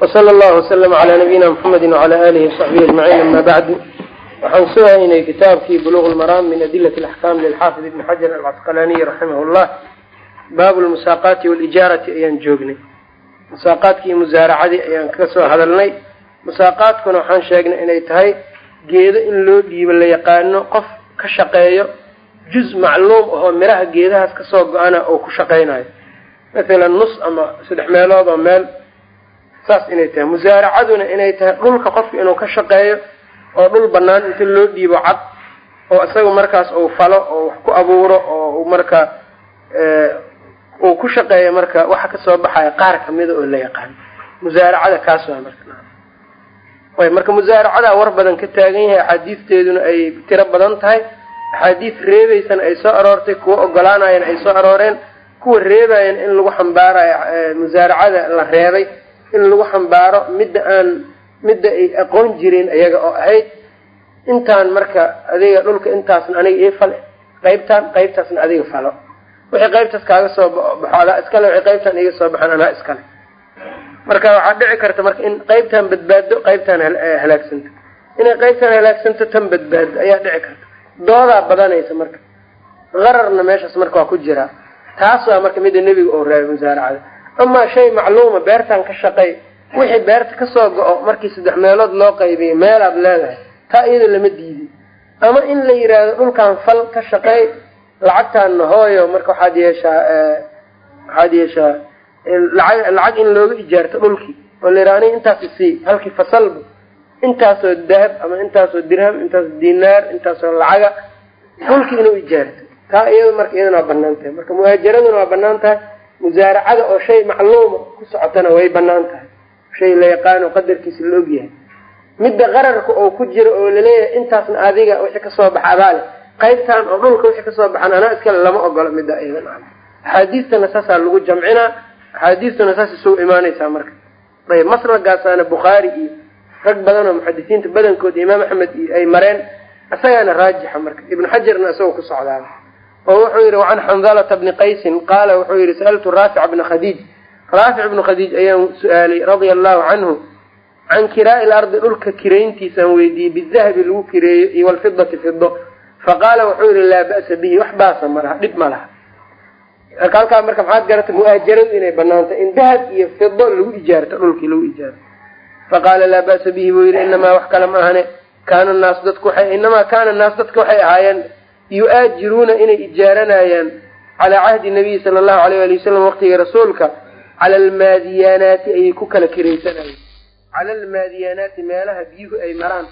wsala allahu waslama calaa nabiyina mxamedi wacala alihi wasaxbihi ajmaciin ama bacdu waxaan sugaynay kitaabkii buluq lmaraam min adilati alaxkam lilxaafid ibni xajar alcasqalaaniy raximah llah baabu lmusaaqaati walijaarati ayaan joognay musaaqaadkii musaaracadii ayaan ka soo hadalnay musaaqaadkuna waxaan sheegnay inay tahay geedo in loo dhiibo la yaqaano qof ka shaqeeyo juz macluum ahoo miraha geedahaas ka soo go-ana oo ku shaqaynayo mathalan nus ama saddex meelood oo meel saas inay tahay. Musaaracaduna inay tahay dhulka qofka inuu ka shaqeeyo oo dhul banaan inta loo dhiibo cad oo isaga markaas uu falo oo wax ku abuuro oo marka uu ku shaqeeyo marka waxa ka soo baxaya qaar kamida oo la yaqaano musaaracada kaas waa marka. Marka musaaracadaa war badan ka taagan yahay axaadiisteeduna ay tiro badan tahay. Axaadiis reebaysana ay soo aroortay kuwa ogolaanayana ay soo arooreen kuwa reebayana in lagu xambaarayo musaaracada la reebay in lagu xambaaro midda aan midda ay aqoon jireen iyaga oo ahayd. Intaan marka adiga dhulka intaasna aniga ii fal qaybtaan qaybtaasna adiga falo. Wixii qaybtaas kaaga soo baxo adaa iskale wixii qaybtaan iga soo baxan anaa iskale marka waxaa dhici karta marka in qaybtaan badbaado qaybtaan halaagsanto. Inay qaybtaan halaagsanto tan badbaado ayaa dhici karta. Doodaa badanaysa marka. Qararna meeshaas marka waa ku jiraa taas waa marka midda nebiga oo raabay musaaracada amaa shay macluuma beertaan ka shaqey wixii beerta ka soo go-o markii saddex meelood loo qaybiyay meelaad leedahay taa iyada lama diidin ama in la yiraahdo dhulkaan fal ka shaqey lacagtaanna hooyo marka waxaad yeeshaa waxaad yeeshaa lacag lacag in looga ijaarto dhulkii oo la yidhaha aniga intaas isii halkii fasalba intaasoo dahab ama intaasoo dirham intaasoo dinaar intaasoo lacaga dhulkii inuu ijaarto. Taa iyada marka iyadana waa bannaan tahay. Marka muhaajaraduna waa bannaan tahay musaaracada oo shay macluuma ku socotana way bannaan tahay. Shay la yaqaano qadarkiisa la ogyahay midda qararka oo ku jira oo la leeyahay intaasna adiga wixii ka soo baxa abaale qaybtan oo dhulka wixii ka soo baxan anaa iskale lama ogolo midda iyada axaadiistana saasaa lagu jamcinaa axaadiistuna saas isugu imaanaysaa marka. Ayb maslagaasaana bukhaari iyo rag badan oo muxadisiinta badankood imaam axmed iyo ay mareen isagaana raajixa marka. Ibnu xajarna isagoo ku socdaa oo wuxuu yihi wacan xandalata bni qaysin qaala wuxuu yihi sa'altu raafic bna khadiij. Raafic bnu khadiij ayaan su'aalay radia allahu canhu can kiraa'i lardi dhulka kirayntiisaan weydiiyey bidahabi lagu kireeyo iyo walfidati fido faqaala wuxuu yihi laa ba'sa bihi wax baasa ma laha dhib ma laha. Halkaa marka maxaad garatay mu'aajaradu inay banaantay in dahab iyo fido lagu ijaarto dhulkii lagu ijaarto. Faqaala laa ba'sa bihi buu yihi inamaa wax kale ma ahane kaana naasu dadku waxay inamaa kaana naasu dadka waxay ahaayeen yu-aajiruuna inay ijaaranayaan calaa cahdi nabiyi sala allahu alayh ali wasalam waqtigii rasuulka cala almaadiyaanaati ayay ku kala kiraysanayeen cala almaadiyaanaati meelaha biyuhu ay maraan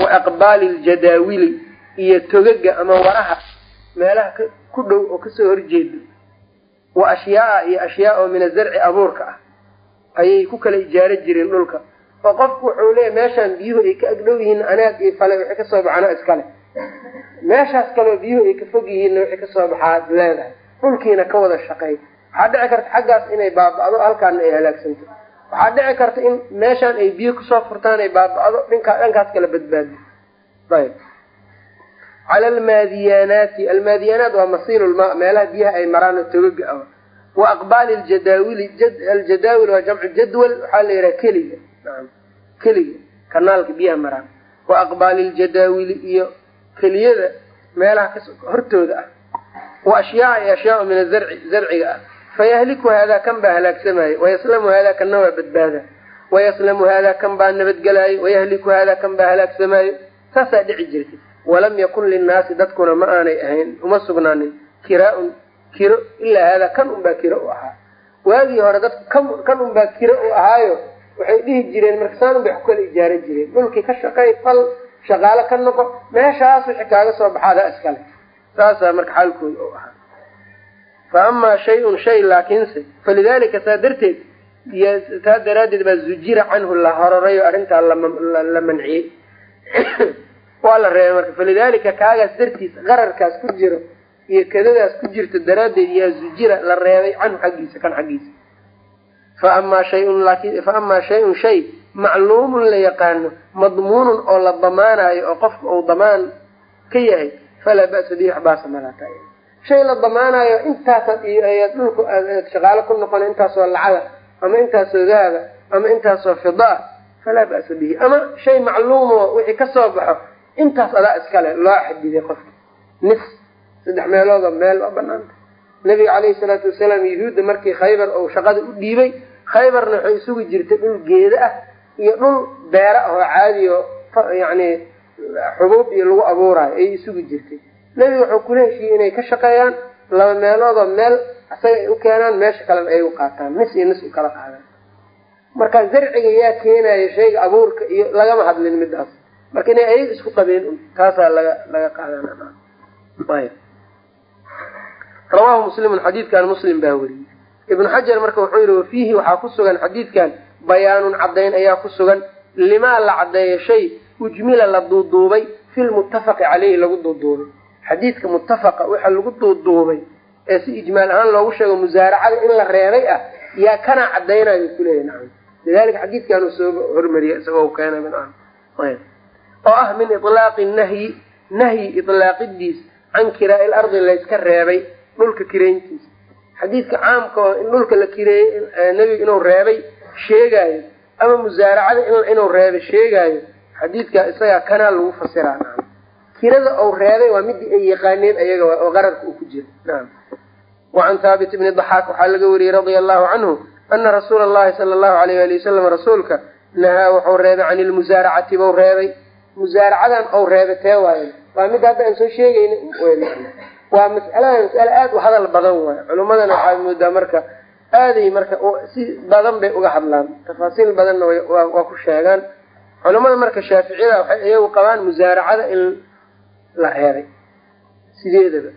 wa aqbaali ljadaawili iyo togaga ama waraha meelaha ku dhow oo ka soo horjeeda wa ashyaaa iyo ashyaa oo min azarci abuurka ah ayay ku kala ijaaro jireen dhulka. Oo qofku wuxuu leeyahy meeshaan biyuhu ay ka agdhow yihiin anaag iyo fale wixii ka soo baxana iskale meeshaas kaleo biyuhu ay ka fog yihiinna wixii ka soo baxaad leedahay. Dhulkiina ka wada shaqeey waxaa dhici karta xaggaas inay baaba-do halkaana ay halaagsanto. Waxaa dhici karta in meeshaan ay biyo ku soo furtaan ay baaba-do dhinkaa dhankaas kala badbaado. Ayb. Cala almaadiyaanaati. Almaadiyaanaat waa masiilulma meelaha biyaha ay maraan oo togaga ah. Wa aqbaali ljadaawili aljadaawil waa jamcu jadwal waxaa la yidhaha keliga keliga kanaalka biyaha maraan. Wa aqbaali ljadaawili iyo keliyada meelaha hortooda ah. Wa ashyaaa iyo ashyaau min azarci zarciga ah. Fayahliku haadaa kan baa halaagsamaayo wayaslamu haadaa kanna waa badbaada. Wayaslamu haadaa kan baa nabadgelaayo wayahliku haadaa kan baa halaagsamaayo saasaa dhici jirtay. Walam yakun linnaasi dadkuna ma aanay ahayn uma sugnaanin. Kiraa-un kiro ilaa haadaa kan unbaa kiro u ahaa. Waagii hore dadku kan unbaa kiro u ahaayo waxay dhihi jireen marka saan unbay ku kala ijaaran jireen. Dhulkii ka shaqay fal shaqaalo ka noqo meeshaas wixii kaaga soo baxaadaa iskale. Saasaa marka xaalkooda u ahaa. Fa amaa shay-un shay laakiinse falidaalika saa darteed taa daraaddeed baa zujira canhu la hororayo arrintaa la manciyey. Waa la reebay marka falidaalika kaagaas dartiis qararkaas ku jiro iyo kadadaas ku jirto daraaddeed yaa zujira la reebay canhu xaggiisa kan xaggiisa. Fa amaa shayun laakin fa amaa shay-un shay macluumun la yaqaano madmuunun oo la damaanayo oo qofka uu damaan ka yahay falaa ba'sa bihi waxbaasa malaata shay la damaanayo intaasaad ayaad dhulka aad shaqaalo ku noqona intaasoo lacaga ama intaasoo dahaba ama intaasoo fida ah falaa ba'sa bihi. Ama shay macluumo wixii ka soo baxo intaas adaa iskale loo xadiday qofka. Nis saddex meeloodoo meel waa banaanta nabiga caleyhi salaatu wasalaam yahuudda markii khaybar ou shaqada u dhiibay khaybarna waxay isugu jirtay dhul geeda ah iyo dhul beera ah oo caadi o yacni xubuub iyo lagu abuuraayo ayay isugu jirtay. Nebiga wuxuu kula heshiiyey inay ka shaqeeyaan laba meeloodoo meel isaga ay u keenaan meesha kalena ay u qaataan nis iyo nis u kala qaadaan. Marka zarciga yaa keenayo shayga abuurka iyo lagama hadlin midaas marka inay ayaga isku qabeen taasaa laga laga qaadanay rawahu muslimun xadiidkan muslim baa weriyey ibnu xajar marka wuxuu yihi wafiihi waxaa ku sugan xadiidkan bayaanun caddayn ayaa ku sugan. Limaa la caddeeyo shay ujmila la duuduubay fi lmuttafaqi caleyhi lagu duuduubay. Xadiidka muttafaqa waxa lagu duuduubay ee si ijmaal ahaan loogu sheego musaaracada in la reebay ah yaa kana caddaynayo kuleeyahy nacam. Lidalika xadiidkan uu soo hormariyay isagoo keenay min oo ah min ilaaqi nahyi nahyi ilaaqidiis can kiraa-i lardi layska reebay dhulka kireyntiisa xadiidka caamka oo in dhulka la kireeyey nebiga inuu reebay sheegaayo ama musaaracada inuu reebay sheegaayo xadiidka isagaa kanaa lagu fasiraa naam kirada ou reebay waa midii ay yaqaaneen ayaga oo qararka uu ku jiro naam. Wacan thaabit bni daxaak waxaa laga wariyey radia allahu canhu ana rasuula allahi sala allahu alayh ali wasalam rasuulka nahaa wuxuu reebay can ilmusaaracati bau reebay. Musaaracadan ou reebay tee waayo waa midda hadda aan soo sheegayna waa mas'alada mas'ale aada u hadal badan waayo culimmadana waxaad moodaa marka aaday marka si badan bay uga hadlaan. Tafaasiil badanna waa ku sheegaan. Culamada marka shaaficiyada waxay iyagu qabaan musaaracada in la reebay. Sideedaba.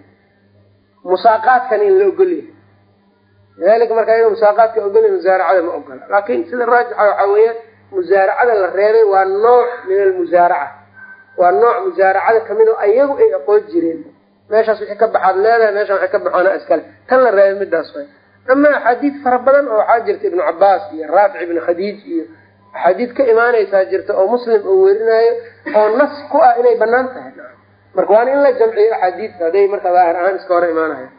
Musaaqaadkan in la ogolyahay lidalika marka ayaga musaaqaadka ogolya musaaracada ma ogola. Laakin sida raajixa waxaa weeyaan musaaracada la reebay waa nooc min almusaaraca. Waa nooc musaaracada ka mid oo ayagu ay aqoon jireen. Meeshaas wixii ka baxaad leedahay meeshaan wixii ka baxoona iskale. Tan la reebay midaas way ama axaadiid fara badan oo waxaa jirta ibnu cabaas iyo raafic ibnu khadiij iyo axaadiid ka imaanaysaa jirta oo muslim oo werinayo oo nas ku ah inay bannaan tahay. Marka waana in la jamciyo axaadiidka hadday marka daahir ahaan iska hore imaanayo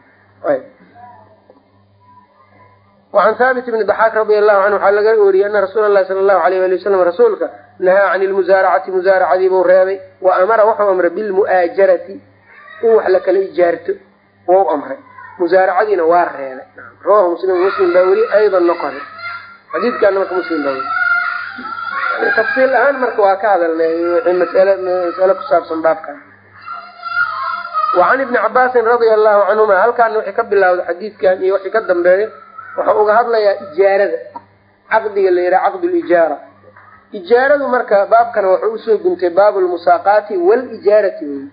wacan haabit bni daxaak radi allahu canhu waxaa laga wariyey ana rasuula allahi sala allahu alayh ali wasalam rasuulka nahaa can ilmusaaracati musaaracadii buu reebay wa amara wuxuu amray bilmu'aajarati in wax la kala ijaarto wou amray musaaracadiina waa reebay. Rawahu muslim muslim baa weli aydan noqonay xadiidkaana marka muslim baa weli. Tafsiil ahaan marka waa ka hadalnay masale masale ku saabsan baabkan. Wacan ibni cabaasin radia allahu canhuma halkaana wixii ka bilawda xadiidkan iyo wixii ka dambeeyo wuxuu uga hadlayaa ijaarada. Caqdiga la yidhaha caqdu lijaara ijaaradu marka baabkana wuxuu u soo guntay baabu lmusaaqaati walijaarati wey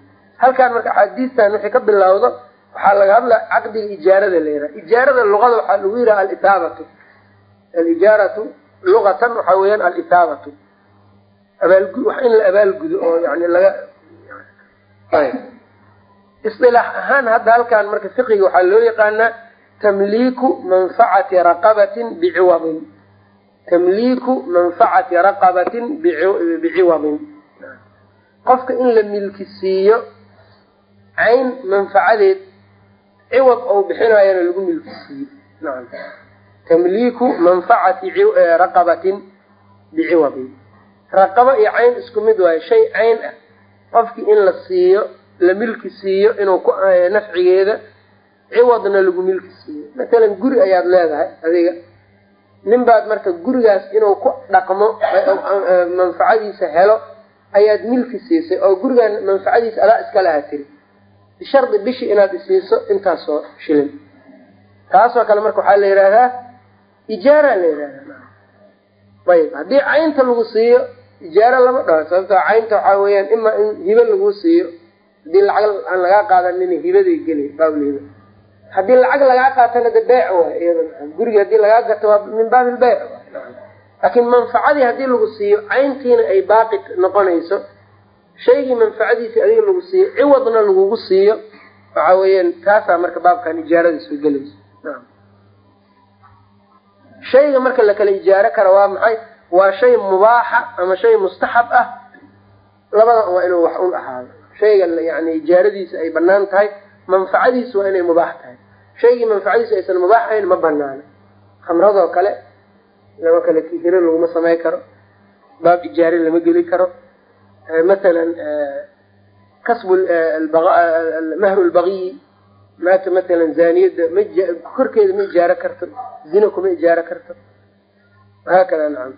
halkaan marka axaadiistan wixii ka bilawdo waxaa laga hadla caqdiga ijaarada la yidhaha ijaarada luqada waxaa lagu yidhaha alitaabatu alijaaratu luqatan waxaa weeyaan alitaabatu abaalgu in la abaalgudo oo yani laga isilaax ahaan hadda halkaan marka fiqiga waxaa loo yaqaanaa tamliiku manfacati raqabatin biciwadin tamliiku manfacati raqabatin biciwadin qofka in la milki siiyo cayn manfacadeed ciwad ou bixinaayana lagu milki siiyo nacam. Tamliiku manfacati raqabatin biciwadin raqaba iyo cayn isku mid waayo shay cayn ah. Qofkii in la siiyo la milki siiyo inuu ku nafcigeeda ciwadna lagu milki siiyo. Matalan guri ayaad leedahay adiga. Nin baad marka gurigaas inuu ku dhaqmo manfacadiisa helo ayaad milki siisay oo gurigaan manfacadiisa adaa iska lahaa tiri bishardi bishi inaad isiiso intaasoo shilin. Taasoo kale marka waxaa la yidhaahdaa ijaara la yidhahdaa ayib haddii caynta lagu siiyo ijaaro lama dhaho sababtoo caynta waxaa weeyaan imaa in hibe lagu siiyo. Haddii lacag aan lagaa qaadanin hibaday geli baabulhiba haddii lacag lagaa qaatana de beyc waay iyada gurigi haddii lagaa gato waa min baabi lbeyc laakiin manfacadii haddii lagu siiyo cayntiina ay baaqi noqonayso shaygii manfacadiisii adiga lagu siiyo ciwadna lagugu siiyo waxa weeyaan taasaa marka baabkan ijaarada soo gelayso. Shayga marka la kala ijaaro kara waa maxay? Waa shay mubaaxa ama shay mustaxab ah. Labadan waa inuu wax un ahaado. Shayga yani ijaaradiisa ay bannaan tahay manfacadiisu waa inay mubaax tahay. Shaygii manfacadiisu aysan mubaax ahayn ma banaano khamradoo kale lama kala hiro laguma samay karo. Baab ijaare lama geli karo masalan kasbu mahru lbagiyi maata masalan zaaniyadda ma korkeeda ma ijaaro karto zina kuma ijaaro karto haakada nacam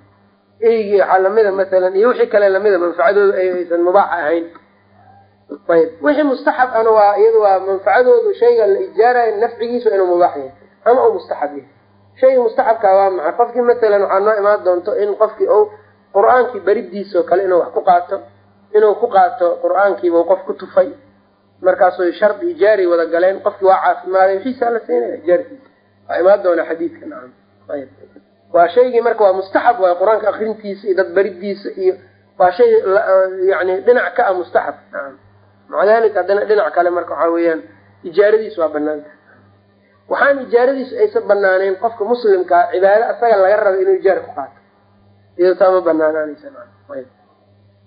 eygii waxaa lamida masalan iyo wixii kale lamida manfacadooda aysan mubaax ahayn ayb wixii mustaxab ana waa iyada waa manfacadoodu shayga la ijaarayo nafcigiisu inuu mubaax yahay ama uu mustaxab yahay shayga mustaxabkaa waa maxay qofkii masalan waxaa noo imaan doonto in qofkii u qur'aankii beridiisao kale inuu wax ku qaato inuu ku qaato qur'aankiiba qof ku tufay. Markaasuu shardi ijaari wada galeen qofkii waa caafimaaday wixiisaa la siinaya ijaarkiisa waa imaan doona xadiidka nacam. Ayb waa shaygii marka waa mustaxab waay qur'aanka akrintiisa iyo dad beridiisa iyo waa shay yani dhinac ka ah mustaxab nacam. Maca dalika haddana dhinac kale marka waxaa weeyaan ijaaradiisu waa banaanta waxaan ijaaradiisu aysan banaaneyn qofka muslimkaa cibaado asaga laga raba inuu ijaar ku qaato. Iyado taa ma banaanaanaysa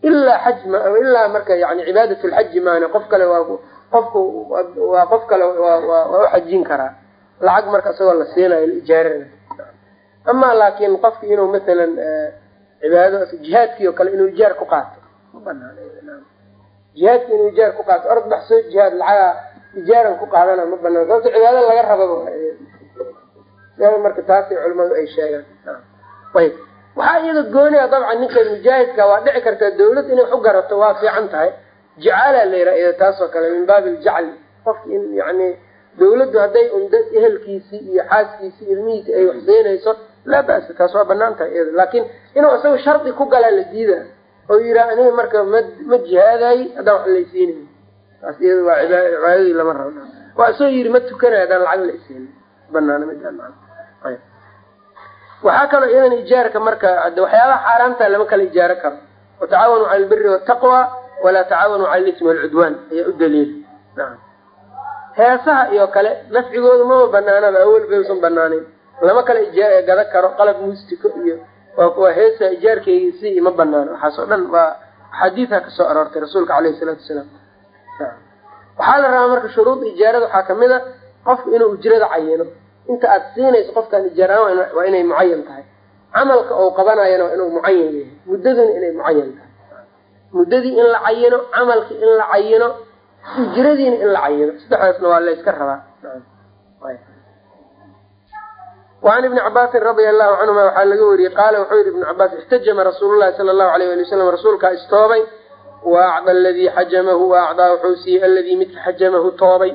ilaa xaj ma ilaa marka yani cibaadat lxaji maana qof kale waa qofku waa qof kale waa u xajin karaa lacag marka isagoo la siinayo la ijaarana ama laakin qofki inuu masalan cibaado jihaadkii oo kale inuu ijaar ku qaato jihaadki inuu ijaar ku qaato orod bax soo jihaad lacagaa ijaaran ku qaadana ma banaan sababto cibaado laga rababa marka taasay culimadu ay sheegaan ayb waxaa iyada gooniya dabcan ninkan mujaahidka waa dhici kartaa dawlad inay wax u garato waa fiican tahay. Jacaala la yidhaha iyada taasoo kale min baabi iljacli qofki in yani dawladdu hadday unda ehelkiisii iyo xaaskiisii ilmihiisi ay wax siinayso laa ba'sa taas waa bannaan tahay iyada. Laakiin inuu isaga shardi ku galaa la diida oo yihaa aniga marka ma ma jihaadayi haddaan wax laysiinayo taas iyada waa cibaadadii lama rabo waa isoo yiri ma tukanayo haddaan lacag la isiinin banaana midaan waxaa kaloo iyadan ijaarka marka waxyaabaha xaaraamta lama kala ijaaro karo. Watacaawanuu cala albiri wataqwa walaa tacaawanuu cala lismi walcudwaan ayaa u daliila heesaha iyo kale nafcigoodu mama banaanaba awel bay usan banaaneyn lama kala gada karo qalab muustiko iyo waa heesa ijaarkeygi si ma banaano. Waxaas oo dhan waa axaadiidha ka soo aroortay rasuulka caleyhi salaatu wasalaam. Waxaa la rabaa marka shuruud ijaarada waxaa ka mid a qofku inuu ujrada cayino inta aad siinayso qofkaan ijaaraan waa inay mucayan tahay. Camalka ou qabanayana waa inuu mucayan yahay. Muddaduna inay mucayan tahay. Muddadii in la cayino camalkii in la cayino ujradiina in la cayino. Saddexdaasna waa layska rabaa. Wacan ibni cabaasin radia allahu canhuma waxaa laga wariyey qaala wuxuu yihi ibnu cabaas ixtajama rasuulu llahi sala allahu alayh ali wasalam rasuulkaa istoobay wa acda aladii xajamahu wa acdaa wuxuu siiyey aladii midka xajamahu toobay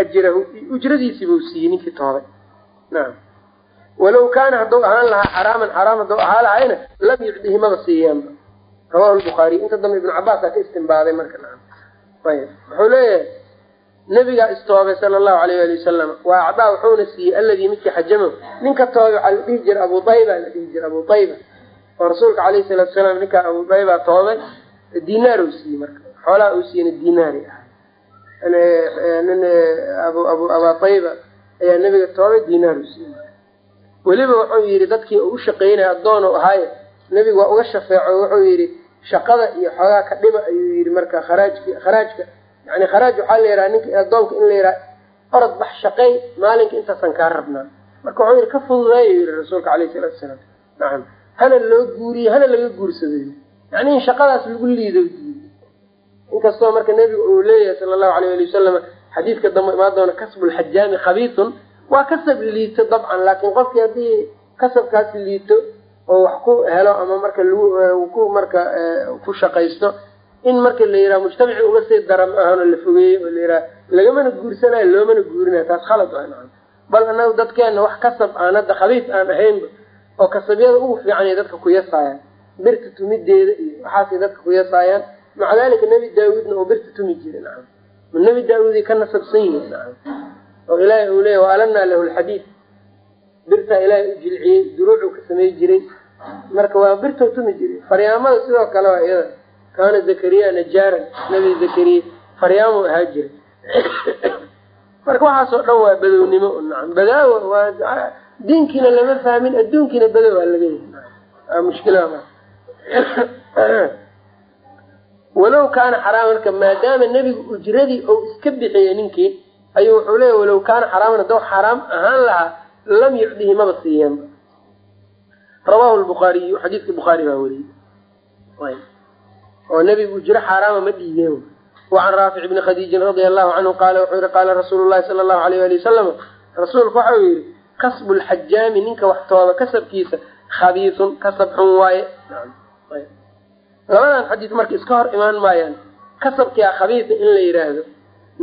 ajrahu ujradiisiibuu siiyey ninkii toobay nacam walow kaana hadduu ahaan lahaa xaraaman xaraam hadduu ahaa lahayna lam yucdihi maba siiyaanba rawahu lbukhaariy inta dambe ibnu cabaasaa ka istinbaaday marka nacam ayb wuxuu leeyahay nabigaa istoobay sala allahu alayh ali wasalam waa acdaa wuxuuna siiyey alladii midkii xajamahu ninka toobay waxaa la dhihi jira abu ayba la dhihi jira abu ayba oo rasuulka alayhi salaatu salaam ninkaa abu ayba toobay dinaar uu siiyey marka xoolaha uu siiyena dinaari ah abu abu abaa ayba ayaa nabiga toobay dinaar uu siiyey. Weliba wuxuu yidhi dadkii uu u shaqeynaya addoon u ahaaye nebigu waa uga shafeeco. Wuxuu yidhi shaqada iyo xoogaa ka dhima ayuu yidhi marka kharaajki kharaajka. Yani kharaaj waxaa la yidhaha ninka addoonka in la yidhaha orod bax shaqey maalinka intaasan kaa rabnaa. Marka wuxuu yidhi ka fududeeyo yidhi rasuulka alayhi salaatu wasalaam. Nacam. Hana loo guuriyo hana laga guursadayo yani in shaqadaas lagu liido diido inkastoo marka nebigu uu leeyahay sala allahu alayh ali wasalam xadiidka dambe imaan doona kasbulxajaami khabiisun waa kasab liito dabcan laakiin qofkii haddii kasabkaas liito oo wax ku helo ama marka ku marka ku shaqaysto in marka la yidhaha mujtamaci uga sii dara ma ahan oo la fogeeyo oo la yidhaha lagamana guursanayo loomana guurinayo. Taas khalad nacam bal anagu dadkeena wax kasab aan hadda khabiis aan ahaynba oo kasabyada ugu fiicanya dadka kuyasaayaan birta tumideeda iyo waxaasay dadka kuyasaayaan maca dalika nebi daawuudna oo birta tumi jira nebi daawuuday ka nasabsan yihiin nacam. Oo ilaahay uu leeya waalanaa lahu lxadiid birtaa ilaahay u jilciyey duruucuu ka samey jiray. Marka waa birtau tumi jiray. Faryaamada sidoo kale waa iyada. Kaana zakariya najaaran nebi zakariya faryaamuu ahaa jiray. Marka waxaasoo dhan waa badownimo nacam. Badaawa waa diinkiina lama fahmin adduunkiina badow aa laga yahay mushkila walow kaana xaraama marka maadaama nebigu ujradii ou iska bixiyey ninkii ayuu wuxuu leeya walow kaana xaraaman hadduu xaraam ahaan lahaa lam yucdihi maba siiyeenba rawahu lbukhaariyu xadiidka bukhaari baa weriyey oo nebigu jiro xaaraama ma dhiideen wacan raafic bni khadiijin radia allahu canhu qaala wuxuu yihi qaala rasuulu llahi sala allahu alayh ali wasalam rasuulku waxa uu yihi kasbu lxajaami ninka wax tooba kasabkiisa khabiisun kasab xun waaye labadan xadiis marka iska hor imaan maayaan kasabkia khabiisa in la yidhaahdo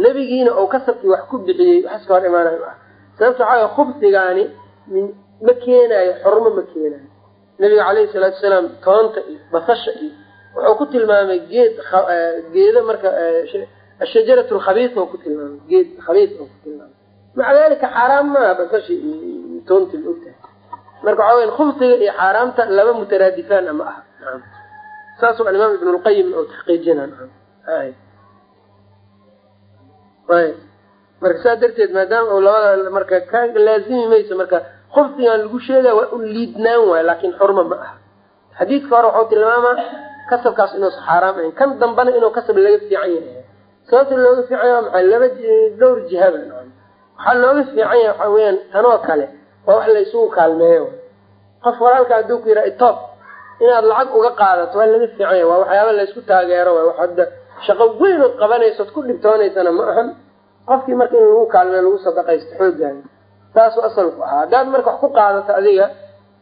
nebigiina ou kasabkii wax ku bixiyey wax iska hor imaanayo ah. Sababta waxaa khubsigaani ma keenaayo xormo ma keenaayo. Nebiga caleyhi salaatu wasalaam toonta iyo basasha iyo wuxuu ku tilmaamay geed geedo marka ashajarat lkhabiisa ku tilmaamay geed khabiis oo ku tilmaamay. Maca dalika xaaraam maaha basasha iyo toonta ma ogtahay. Marka waxaa weya khubsiga iyo xaaraamta laba mutaraadifaan ama aha saasuu alimaam ibn lqayim oo taxqiijina marka saa darteed maadaama u labada marka ka laazimi mayso marka khubsigan lagu sheegaya waa u liidnaan waayo laakin xurma ma aha. Xadiidka hore waxau tilmaamaa kasabkaas inuusa xaaraam ahayn. Kan dambana inuu kasab laga fiican yahay. Sababta looga fiican yaha maxay laba dhowr jihaba waxaa looga fiican yahay waxaa weyaan tanoo kale waa wax la isugu kaalmeeyo. Qof walaalka hadduu ku yidhaha itoob inaad lacag uga qaadato waa laga fiican yahay waa waxyaaba laysku taageero waay wax hadda shaqo weyn ood qabanaysood ku dhibtoonaysana ma ahan. Qofkii marka in lagu kaalmeeyo lagu sadaqaysto xoogaayo saasuu asalku ahaa. Haddaad marka wax ku qaadato adiga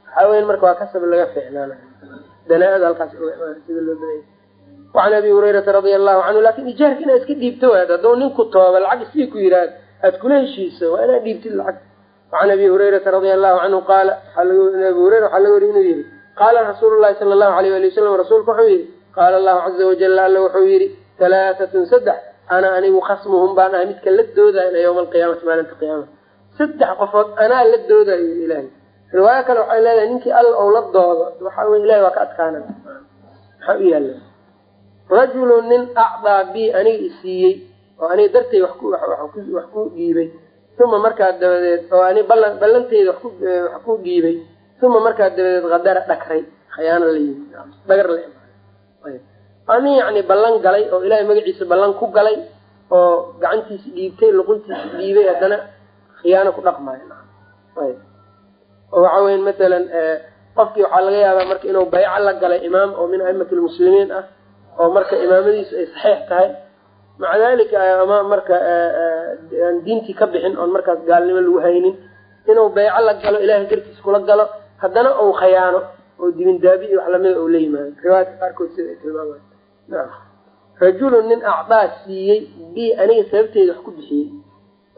waxaa weyan marka waa kasab laga fiicnaana danaa-ada halkaas sida loo badaya wacan abi hurayrata radia allahu canhu laakiin ijaarka inaad iska dhiibto waad hadduu ninku tooba lacag isii ku yidhaahd aad kula heshiiso waa inaad dhiibtid lacag. Wacan abi hurayrata radia allahu canhu qaala abi hureyra waxaa laga wariy inuu yihi qaala rasuulu llahi sala allahu alayh ali wasalam rasuulku wuxuu yihi qaala allahu caza wajala alla wuxuu yihi halaatatun saddex ana anigu khasmuhum baan ahay midka la doodayna yowma alqiyaamati maalinta qiyaama saddex qofood anaa la doodayo ilahay riwaayo kale waxay leedahay ninkii alla ou la doodo waxaa wey ilahay waa ka adkaana maxaa u yaalla rajulu nin acdaa bi aniga isiiyey oo aniga dartay wax ku dhiibay uma markaa dabadeed oo ani ballan ballanteyda wax ku dhiibay uma markaa dabadeed kadara dhakray khayaano la yimi dhagar la ani yani ballan galay oo ilahay magaciisa ballan ku galay oo gacantiisi dhiibtay luquntiisi dhiibay haddana khiyaano ku dhaqmayo oo waxa weya masalan qofkii waxaa laga yaabaa marka inuu bayco la galay imaam oo min aimati lmuslimiin ah oo marka imaamadiisu ay saxiix tahay. Maca dalika ama marka aan diintii ka bixin oon markaas gaalnimo lagu haynin inuu bayco la galo ilahay dartiis kula galo haddana uu khayaano oo dibindaabi iyo wax lamida uu la yimaado. Riwaayadka qaarkood sida ay tilmaamayo naam. Rajulun nin acdaa siiyey bi aniga sababteeda wax ku bixiyey.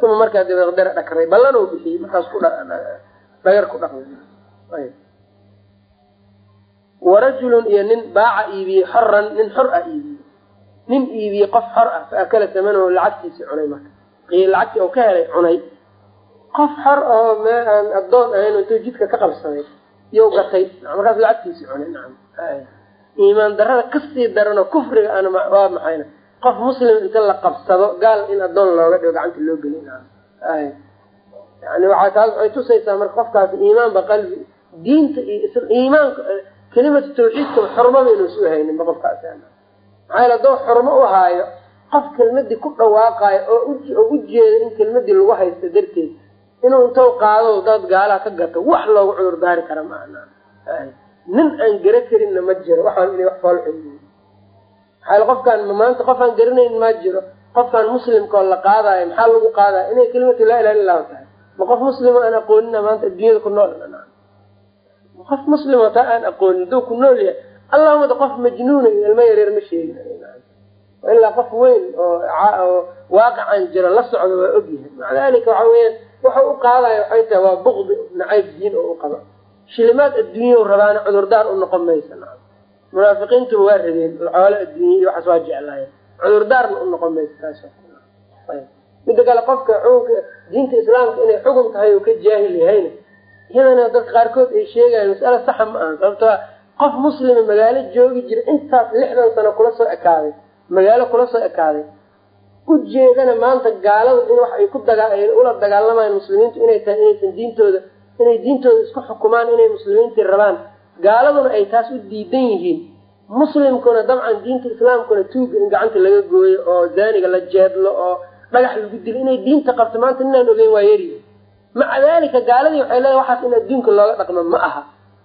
Uma markaa dabeed dara dhakray. Ballan uu bixiyey. Markaas ku dhagar ku dhaqmay warajulun iyo nin baaca iibiyey xoran nin xor ah iibiyey. Nin iibiyey qof xor ah. Fa akala samanahu lacagtiisi cunay marka. Lacagtii oo ka helay cunay. Qof xor oo me aan addoon ahayn intuu jidka ka qabsaday iyo gatay markaas lacagtiisi nacam. Iimaan darada ka sii daranoo kufriga ana waa maxayna. Qof muslim inta la qabsado gaal in addoon looga dhigo gacanta loo nacam. Yani waxaa taas waxay tusaysaa marka qofkaasi iimaanba qalbi diinta iyo iimaanka kelimatu tawxiidka xurmaba inuu su hayninba qofkaasi maxaa haddoo xurmo u haayo qof kelmadii ku dhawaaqaayo oo oo ujeeda in kelmadii lagu haysto darteed inuu intou qaado dad gaalaha ka gato wax loogu cudur daari kara maaha nin aan gara karinna ma jiro waxaan inay wax fool xun maxaa qofkaan maanta qof aan garanayn ma jiro. Qofkaan muslimkaoo la qaadayo maxaa lagu qaadaya inay kelimatu laa ilaha illa lahu tahay. Ma qof muslimo aan aqoonina maanta adduunyada ku nool qof muslimo taa aan aqoonin hadduu ku nool yahay allahumada qof majnuuna ilmo yareer ma sheegin ilaa qof weyn oo waaqicaan jiro la socdo waa ogyahay maca dalika waxa weyaan waxa u qaadaya waxay tahay waa bukdi nacayb diin oo u qabo. Shilimaad adduunya rabaana cudurdaar u noqon maysa munaafiqiintuba waa rabeen xoolo adduunya iyo waxaas waa jeclaayeen. Cudurdaarna u noqon maysa taas mida kale qofka xukunka diinta islaamka inay xukun tahay oo ka jaahil yahayna iyadana dadka qaarkood ay sheegayan masala saxa ma aha. Sababto qof muslima magaalo joogi jira intaas lixdan sano kula soo ekaaday magaalo kula soo ekaaday ujeedana maanta gaalada in wax ay ku ula dagaalamayaan muslimiintu inay tahay inaysan diintooda inay diintooda isku xukumaan inay muslimiintii rabaan. Gaaladuna ay taas u diidan yihiin. Muslimkuna dabcan diinta islaamkuna tuuga in gacanta laga gooyo oo zaaniga la jeedlo oo dhagax lagu dilo. Inay diinta qabto maanta ninaan ogeyn waa yari maca dalika gaaladii waxay leedahay waxaas in adduunka looga dhaqmo ma aha.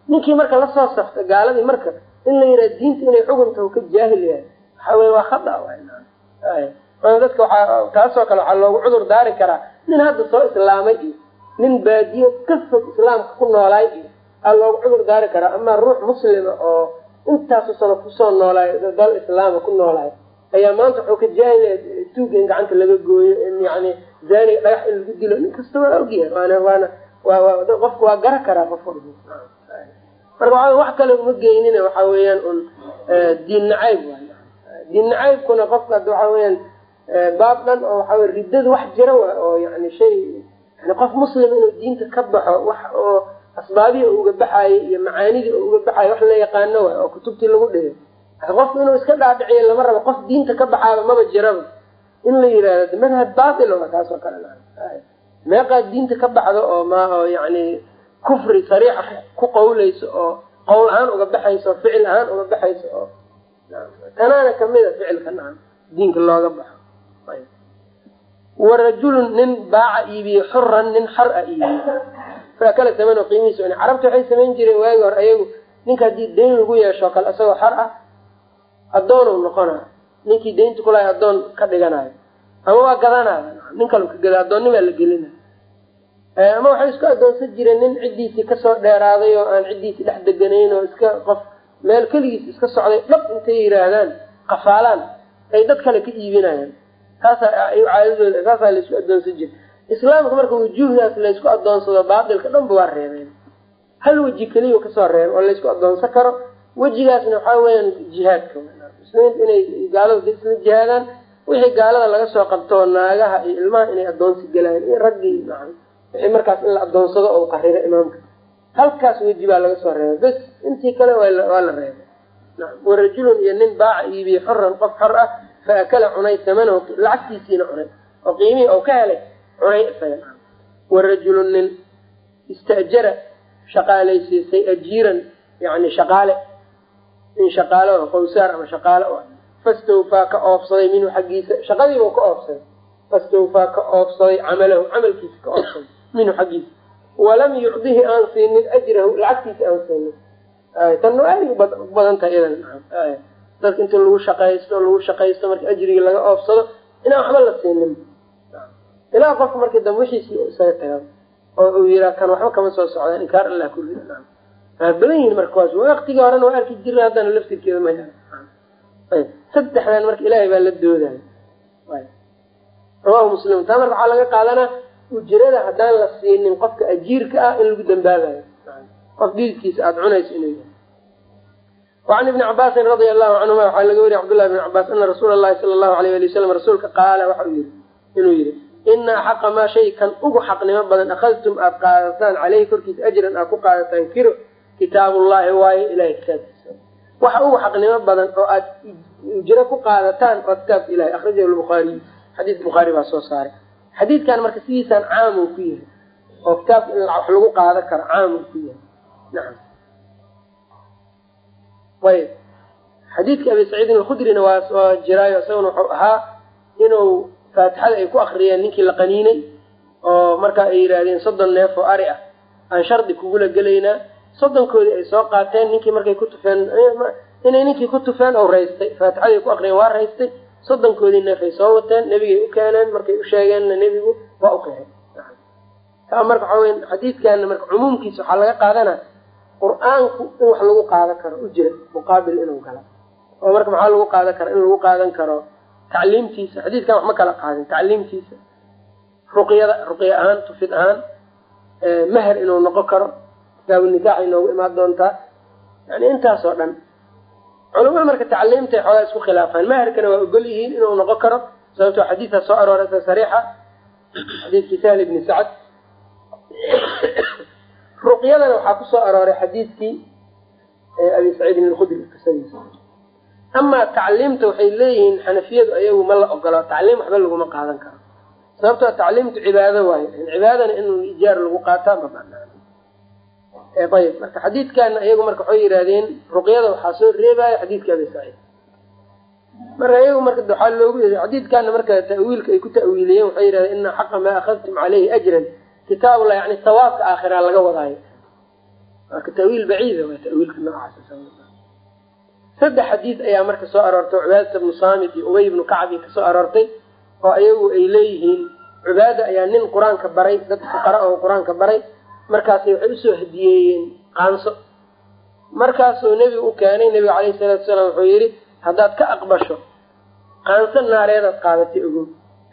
Ninkii marka la soo safta gaaladii marka in la yidhaha diinta inay xukunta ka jaahil yahay. Waxa weye waa khada dadka waaa kale waxaa loogu cudur daari karaa nin hadda soo islaamay iyo nin baadiyo ka fog islaamka ku noolaay iyo aa loogu cudur daari karaa. Ama ruux muslima oo intaasu sano ku soo noolaay dal islaama ku noolaay ayaa maanta wuxuu ka jaahilaya tuuga in gacanta laga gooyo in yani zaaniga dhagax in lagu dilo. Nin kasta waa ogyahay waana waana waa qofku waa gara karaa qof walba. Marka wax kale uma geynina waxa weeyaan un diin nacayb waay diin nacaybkuna qofka hadda waxa weyaan baab dhan oo waxawy riddada wax jira wa oo yani shay yani qof muslim inuu diinta ka baxo wax oo asbaabihii uga baxaayo iyo macaanidii uga baxaayo wax la yaqaano waay oo kutubtii lagu dhigo qofku inuu iska dhaadhiciyo lama rabo qof diinta ka baxaaba maba jiraba. In la yihahdo madhab batil wa kaas oo kale meeqaad diinta ka baxdo oo ma oo yani kufri sariixa ku qawleyso oo qowl ahaan uga baxayso ficil ahaan uga baxayso oo tanaana kamida ficilka naam diinka looga baxo warajulun nin baaca iibiye xuran nin xar a iibiye. Faakala samano qiimihiisa carabta waxay samayn jireen waagi hore ayagu ninka haddii dayn lagu yeesho kale isagoo xar ah addoonu noqona ninkii daynta kulahay addoon ka dhiganayo ama waa gadanaya nin kalu ka gada addoonnimaa la gelina. Ama waxay isku addoonsan jireen nin ciddiisii ka soo dheeraaday oo aan ciddiisii dhex deganayn oo iska qof meel keligiis iska socday dhab intay yidhaahdaan qafaalaan ay dad kale ka iibinayaan taasaa laysku addoonsan jira islaamka marka wujuuhdaas laysku addoonsado baatilka dhanba waa reebeen. Hal weji keliya ka soo reeba oo laysku addoonsan karo wejigaasna waxaa weyaan jihaadka muslimiinta inay gaalada isla jihaadaan wixii gaalada laga soo qabtoo naagaha iyo ilmaha inay addoonsi galaan iyo raggii wixii markaas in la addoonsado oo qariro imaamka. Halkaas weji baa laga soo reebay bes intii kale waa la reebay warajulun iyo nin baaca iibiye xoran qof xor ah fa akala cunay samanahu lacagtiisiina cunay oo qiimihii ou ka helay cunay isaga. Warajulun nin istajara shaqaalaysiisay ajiiran yani shaqaale. In shaqaale o qowsaar ama shaqaale o fastawfaa ka oofsaday minhu xaggiisa shaqadiiba ka oofsaday. Fastawfaa ka oofsaday camalahu camalkiisa ka oofsaday minhu xaggiisa. Walam yucdihi aan siinin ajrahu lacagtiisa aan siinin. Tanna aad u badan tahay dadka inta lagu shaqaysto lagu shaqaysto marka ajrigii laga oofsado inaan waxba la siinin. Ilaa qofka markii dambe wixiisii isaga taga oo uu yiraa kan waxba kama soo socdaan inkaar allah kulli waa badan yihiin marka kuwaas. Waktigii horena waa arki jirna haddana laftirkeeda ma saddexdan marka ilaahay baa la doodaya. Rawahu muslim. Taa marka waxaa laga qaadanaa ujrada haddaan la siinin qofka ajiirka ah in lagu dambaabayo qof diidkiisa aada cunayso inuu yahay wacan ibni cabaasin radia allahu canhuma waxaa laga weriya cabdullahi bn cabaas ana rasuula allahi sala allahu alayh ali wasalam rasuulka qaala waxa yii inuu yihi ina axaqa maa shay kan ugu xaqnimo badan akhadtum aada qaadataan caleyhi korkiisa ajran aad ku qaadataan kiro kitaabullahi waayo ilahay kitaabkiisa waxa ugu xaqnimo badan oo aad ujro ku qaadataan waa kitaabka ilahay akhrajahu lbukhaariy xadiis bukhaari baa soo saaray xadiidkan marka sidiisaan caamuu ku yahay oo kitaabka wax lagu qaadan karo caamuu ku yahay nacam ayb xadiidka abi saciidin alkhudrina waa jiraayo isaguna wuxuu ahaa inuu faatixada ay ku akriyeen ninkii la qaniinay oo markaa ay yidhaahdeen soddon neef oo ari ah aan shardi kugula gelaynaa soddonkoodii ay soo qaateen ninkii markay ku tufeen inay ninkii ku tufeen oo raystay faatixadii ay ku akriyeen waa raystay soddonkoodii neef ay soo wateen nebigay u keeneen markay u sheegeenna nebigu waa u keenay taa marka waxaa weya xadiidkana marka cumuumkiisa waxaa laga qaadanaa qur'aanku in wax lagu qaadan karo ujra muqaabil inuu gala oo marka maxaa lagu qaadan kara in lagu qaadan karo tacliimtiisa. Xadiidkan wax ma kala qaadin tacliimtiisa. Ruqyada ruqya ahaan tufid ahaan meher inuu noqon karo kitaabu nikaax inoogu imaan doontaa yani intaas oo dhan culamada marka tacliimtay xoogaa isku khilaafaan. Meherkana waa ogol yihiin inuu noqon karo sababtoo xadiidka soo arooray sariixa. Xadiidkii sahl ibni sacad ruqyadana waxaa ku soo arooray xadiidkii abi saciidin alkhudri qisadiisa amaa tacliimta waxay leeyihiin xanafiyadu ayagu ma la ogolo tacliim waxba laguma qaadan karo. Sababtoo tacliimtu cibaado waayo cibaadana in ijaar lagu qaataa ma banaan ayb marka xadiidkana iyagu marka waxay yidhahdeen ruqyada waxaa soo reebaya xadiidka abi saciid. Marka iyagu marka waxaa loogu xadiidkana marka ta'wiilka ay ku ta'wiiliyeen waxay yidhahdeen ina xaqa maa akhadtum caleyhi ajran kitaabullah yani sawaabka aakhira laga wadaayo. Marka tawiil baciida waa tawiilka noocaas saddex xadiid ayaa marka soo aroortay cubaadata bnu saamid iyo ubay ibnu kacbi ka soo aroortay oo ayagu ay leeyihiin cubaada ayaa nin qur'aanka baray dad fuqara oo qur'aanka baray markaasay waxay u soo hadiyeeyeen qaanso. Markaasuu nebigu u keenay nebiga calayhi salaatu salaam wuxuu yidhi haddaad ka aqbasho qaanso naareedaad qaadatay ogow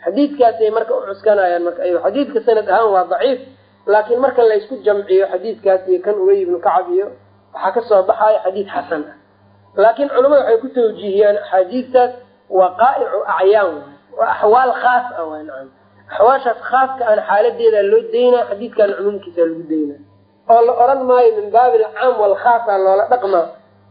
xadiidkaasay marka u cuskanayaan marka ay xadiidka sanad ahaan waa daciif laakiin marka laysku jamciyo xadiidkaas iyo kan ubay ibnu kacab iyo waxaa ka soo baxaya xadiid xasan ah. Laakiin culamada waxay ku tawjiihiyaan axaadiidtaas waqaa'icu acyaan waa axwaal khaas ah nacam. Axwaashaas khaaska aan xaaladeeda loo daynaa xadiidkan cumuumkiisa lagu daynaa oo la odhan maayo min baabi alcaam walkhaasa loola dhaqmaa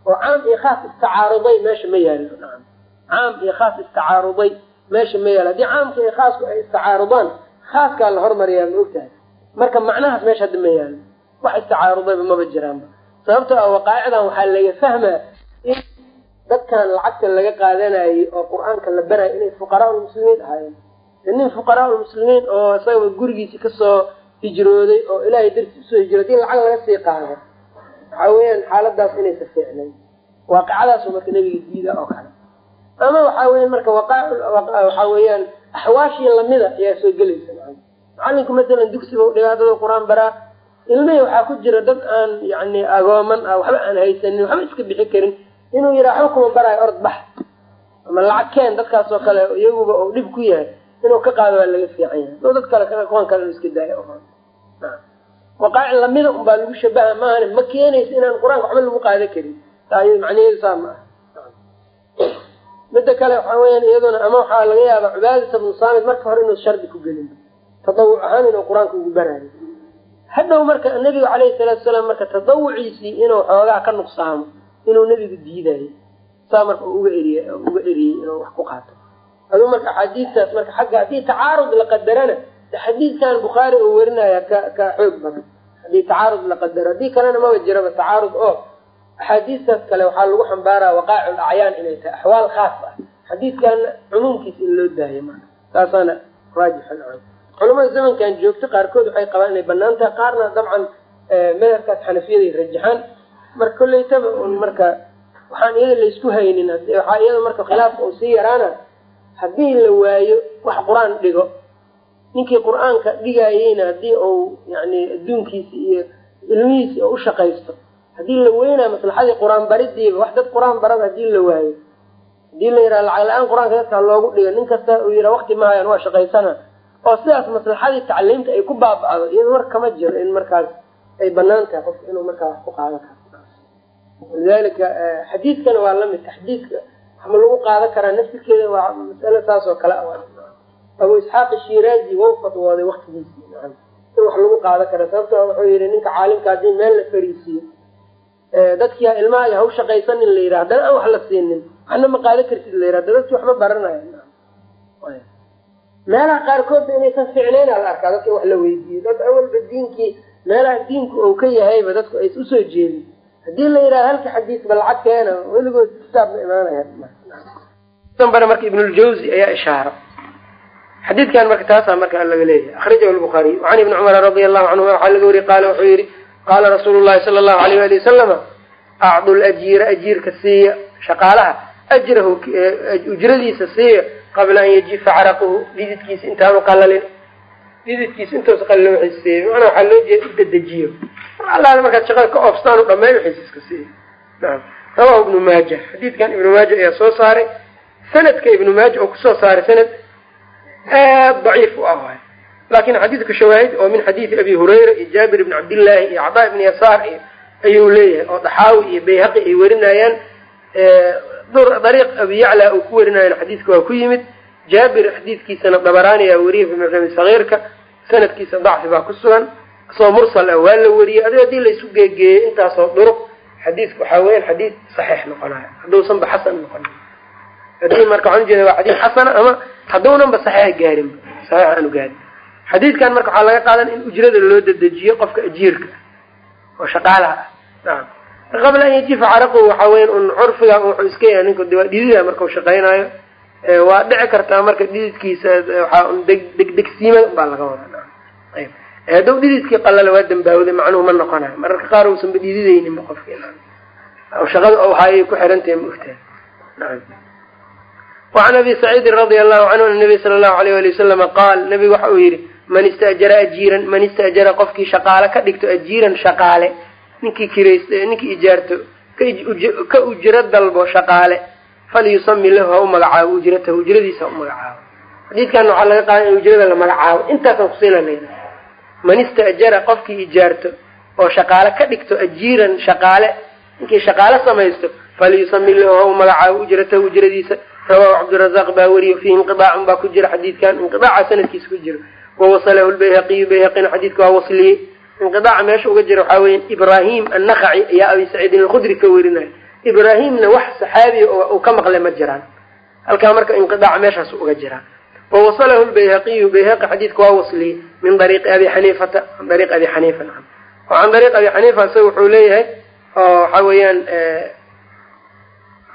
oo caam iyo khaas istacaaruday meesha ma nacam. Caam iyo khaas istacaaruday meesha ma yaalo haddii caamka iyo khaasku ay istacaarudaan khaaskaa la hormariyaa ma ogtahay. Marka macnahaas meesha hadda ma yaalo wax istacaarudayba maba jiraanba. Sababto ah waqaaicdan waxaa laga fahmaa in dadkan lacagta laga qaadanayay oo qur'aanka la barayo inay fuqaraa ulmuslimiin ahaayeen. Nin fuqaraa ulmuslimiin oo isagaba gurigiisi ka soo hijrooday oo ilaahay darti u soo hijro haddii lacag laga sii qaado waxaa weeyaan xaaladaas inaysa fiicnayn waaqicadaasu marka nebiga diida oo kale ama waxaa weyan marka waxaa weeyaan axwaashii lamida ayaa soo gelaysa. Macalinku masalan dugsiba udhigaa dada qur'aan baraa ilmihii waxaa ku jira dad aan yani agooman ah waxba aan haysanin waxba iska bixi karin inuu yidhaha waxba kuma baraayo ord bax. Ama lacag keen dadkaas oo kale iyaguba uu dhib ku yahay inuu ka qaado waa laga fiican yahay. Dad kale kuwan kale inu iska daayo. Waqaaci lamida un baa lagu shabaha maahane ma keenaysa inaan qur'aanka waxba lagu qaada karin. Macnaheedu saa ma ah midda kale waxaa weyaan iyaduna ama waxaa laga yaabaa cubaadata bnu saamid marka hore inuu shardi ku gelin. Tadawuc ahaan inuu qur'aanka ugu baraayo hadhow marka nebigu calayhi salaatu salaam marka tadawuciisii inuu xoogaa ka nuqsaamo inuu nebigu diidayo saa marka uga eriy uga eriyey inuu wax ku qaato. Aduu marka axaadiistaas marka xagga haddii tacaarud la qadarana xadiidkan bukhaari uu werinaya ka ka xoog badan. Haddii tacaarud la qadaro haddii kalena maba jiraba tacaarud oo axaadiistaas kale waxaa lagu xambaaraa waqaacu lacyaan inay tahay axwaal khaas ah. Xadiidkana cumuumkiisa in loo daayo marka taasaana raajixan culamada zamankan joogto qaarkood waxay qabaan inay bannaan tahay qaarna dabcan madhabkaas xanafiyaday rajaxaan. Marka kolleytaba un marka waxaan iyada laysku haynin waxaa iyada marka khilaafka uu sii yaraana haddii la waayo wax qur'aan dhigo ninkii qur'aanka dhigayeyna haddii uu yani adduunkiisa iyo ilmihiisi u shaqaysto haddii la weynaa maslaxadii qur'aan baridiiba wax dad qur'aan barada haddii la waayo. Hadii la yidhaha lacag la'aan qur'aanka dadkaa loogu dhigo nin kasta uu yidhaha wakti mahayaan waa shaqaysana. Oo sidaas maslaxadii tacliimta ay ku baaba'do iyado war kama jiro in markaas ay bannaan tahay qofka inuu markaa wax ku qaadan karo. Lidalika xadiidkana waa la mid taxdiidka wax ma lagu qaadan karaa naftirkeeda waa masale saas oo kale ah. Abu isxaaq shiraazi wau fatwooday waktigiisii in wax lagu qaadan kara sababto wuxuu yihi ninka caalimka haddii meel la fariisiyo dadkii ilmaha ha u shaqaysanin la yidhaha haddana aan wax la siinin. Waxna ma qaadan kartid la yidhaha dadkii waxma baranaya. Meelaha qaarkoodba inaysan ficnayn la arkaa dadka wax la weydiiyo. Dad awalba diinkii meelaha diinku uu ka yahayba dadku ays u soo jeedin. Haddii la yidhaha halka xadiisba lacag keena weligood kitaab ma imaanaya. Dambana marka ibnuljawzi ayaa ishaara xadiidkan marka taasaa marka laga leeyahay. Akhrajahu lbukhaariy wacan ibni cumara radia allahu canhuma waxaa laga wariye qaala wuxuu yihi qaala rasuulu llahi sala allahu alayh ali wasalama acdu lajiira ajiirka siiya shaqaalaha ajrahu ujradiisa siiya qabla an yajifa caraquhu dhididkiisa intaanu qalalin dhididkiisa intuusa qalilin waxay siiya macnaa waxaa loo jeeda udadejiyo mar allaale markaad shaqada ka oofstaan u dhameey waxaysa iska siiya naam rawahu ibnu maaja xadiidkan ibnu maaja ayaa soo saaray sanadka ibnu maaja oo ku soo saaray sanad aad daciif u ah waay laakin xadiidku shawaahid oo min xadiidi abi hurayra iyo jaabir ibni cabdillaahi iyo cadaa ibni yasaar ayuu leeyahay oo daxaawi iyo bayhaqi ay werinayaan dariiq abi yacla uu ku werinayan xadiidka waa ku yimid jaabir xadiidkiisana dabaraani aa weriyay fi mucjami sagiirka sanadkiisa dacfi baa ku sugan isagoo mursal ah waa la weriyey adi haddii laysu geegeeyey intaasoo duruq xadiidku waxaa weyan xadiid saxiix noqonayo hadduusanba xasan noqonin haddii marka waxaan ujeeda waa xadiid xasana ama hadduunanba saxiix gaarinba saxiix aanu gaarin xadiidkan marka waxaa laga qaadan in ujrada loo dedejiyo qofka ajiirka oo shaqaalaha ah. Nacam qabla an yajifa caraqu waxaa weyan un curfiga wuxuu iska yahay ninku waa dhidida markau shaqaynayo waa dhici kartaa marka dhididkiisa waxaa un deg degdegsiima baa laga wadaa. Ayb hadduu dhididkii qalala waa dambaawday macnuhu ma noqonayo mararka qaar uusanba dhididayninba qofki shaqada hayay ku xirantahay maogtahay wacan abi saciidin radia allahu canhu ana nabiy sala allahu alayh ali wasalama qaal nabigu waxa uu yihi man istajara ajiiran man istajara qofkii shaqaale ka dhigto ajiiran shaqaale ninkii kirayst ninkii ijaarto ka ujro dalbo shaqaale falyusami lahu ha u magacaabo ujratahu ujradiisa ha u magacaabo xadiidkan waxaa laga qaada in ujrada la magacaabo intaasaan kusiila layna man istajara qofkii ijaarto oo shaqaale ka dhigto ajiiran shaqaale ninkii shaqaale samaysto falyusami lahu ha u magacaabo ujratahu ujradiisa rawahu cabdirazaaq baa weriyo fiihi inqidaacun baa ku jira xadiidkan inqidaaca sanadkiisa ku jiro wawasalahu lbayhaqiyu bayhaqina xadiidka waa wasliyey inqidaaca meesha uga jira waxaa weya ibraahim annakaci ayaa abi saciidin alkhudri ka werinayo ibraahimna wax saxaabiya uu ka maqlay ma jiraan halkaa marka inqidaaca meeshaas uga jiraa wawasalahu lbayhaqiyu bayhaqi xadiidka waa wasliyey min ariiqi abi xaniifata min ariiqi abi xaniifa naam oo can ariiqi abi xaniifa isaga wuxuu leeyahay oo waxaa weeyaan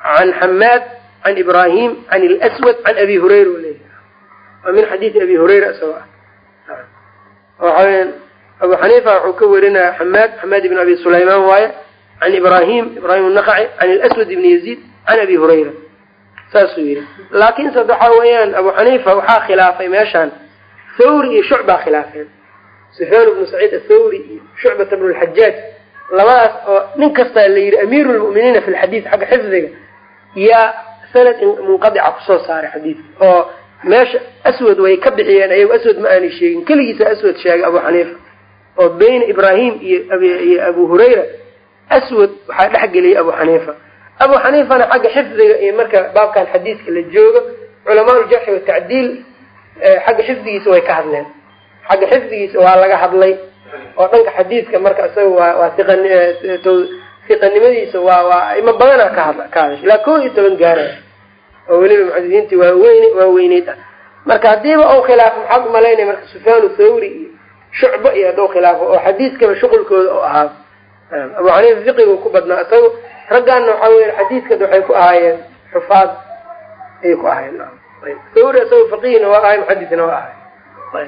can xamaad can ibrahim can lswad can abi hurayra u leeyahay waa min xadiidi abi hurayra isagoo ah abu xaniifa wuxuu ka werinaya xamaad xamaad ibn abi sulaymaan waaye can ibrahim ibrahim naqaci can lswad ibn yaziid can abi hurayra. Saasuu yihi laakiinse waxa weeyaan abu xaniifa waxaa khilaafay meeshaan. Thawri iyo shucbaa khilaafeen. Sufyaan ibnu saciid athawri iyo shucbata bnu lxajaaj labadaas oo nin kastaa la yidhi amiiru lmu'miniina fi lxadiid xagga xifdiga. Yaa sanad munqadica ku soo saaray xadiidka oo meesha aswad way ka bixiyeen ayago aswad ma aanay sheegin. Keligiisa aswad sheegay abu xaniifa oo beyna ibraahim iyo abu hurayra. Aswad waxaa dhex geliyay abu xaniifa abu xaniifana xagga xifdiga iyo marka baabkan xadiidka la joogo culamaa uljarxi watacdiil xagga xifdigiisa way ka hadleen. Xagga xifdigiisa waa laga hadlay. Oo dhanka xadiidka marka isaga waa waa iqanimadiisa waa waa aimo badana ka had ka hadasha ilaa koo iyo toban gaaraya oo weliba muxadisiintii waa weyn waa weyneyd ah. Marka haddiiba ou khilaafo maxaad u malaynaya marka sufyaan thawri iyo shucba iyo hadduu khilaafo oo xadiidkaba shuqulkooda oo ahaa abu xaniifa fiqigu ku badnaa. Isaga raggaana waxaa weya xadiidka waxay ku ahaayeen xufaad ayay ku ahaayeen. Thawri isaga faqihina waa ahay muxadisna waa ahay.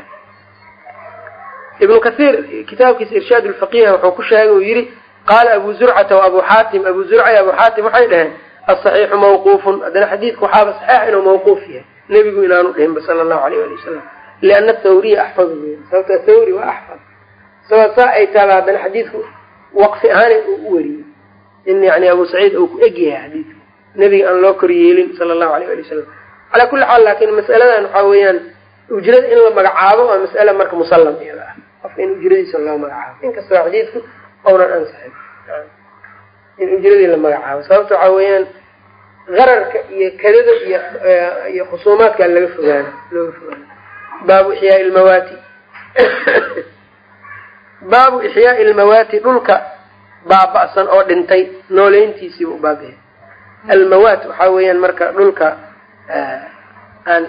Ibnu kathiir kitaabkiisa irshaad lfaqiha wuxuu ku sheegay uu yihi qaala abu zurcata wa abu xaatim. Abu zurca iyo abu xaatim waxay dhaheen asaxiixu mawquufun haddana xadiidku waxaaba saxiix inuu mawquuf yahay nebigu inaanu dhihinba sala allahu alayh ali wasalam liana thawriya axfad wey sababta thawri waa axfad sabab saa ay taaba haddana xadiidku waqfi ahaana uu u weriyey in yani abu saciid uu ku eg yahay xadiidku nebiga aan loo kor yeelin sala allahu alayh ali wasalam calaa kulli xaal laakin masaladan waxaa weeyaan ujrada in la magacaabo waa mas'ala marka musallam iyada ah qofka in ujradiisa loo magacaabo inkastoo xadiidku ownan ansaxin in ujradii la magacaabo. Sababta waxaa weeyaan qararka iyo kadada iyo iyo khusuumaadkaa laga fogaana looga fogaana baabu ixyaai lmawaati baabu ixyaai lmawaati dhulka baaba'san oo dhintay nooleyntiisiiba u baabihay almawaat waxaa weeyaan marka dhulka aan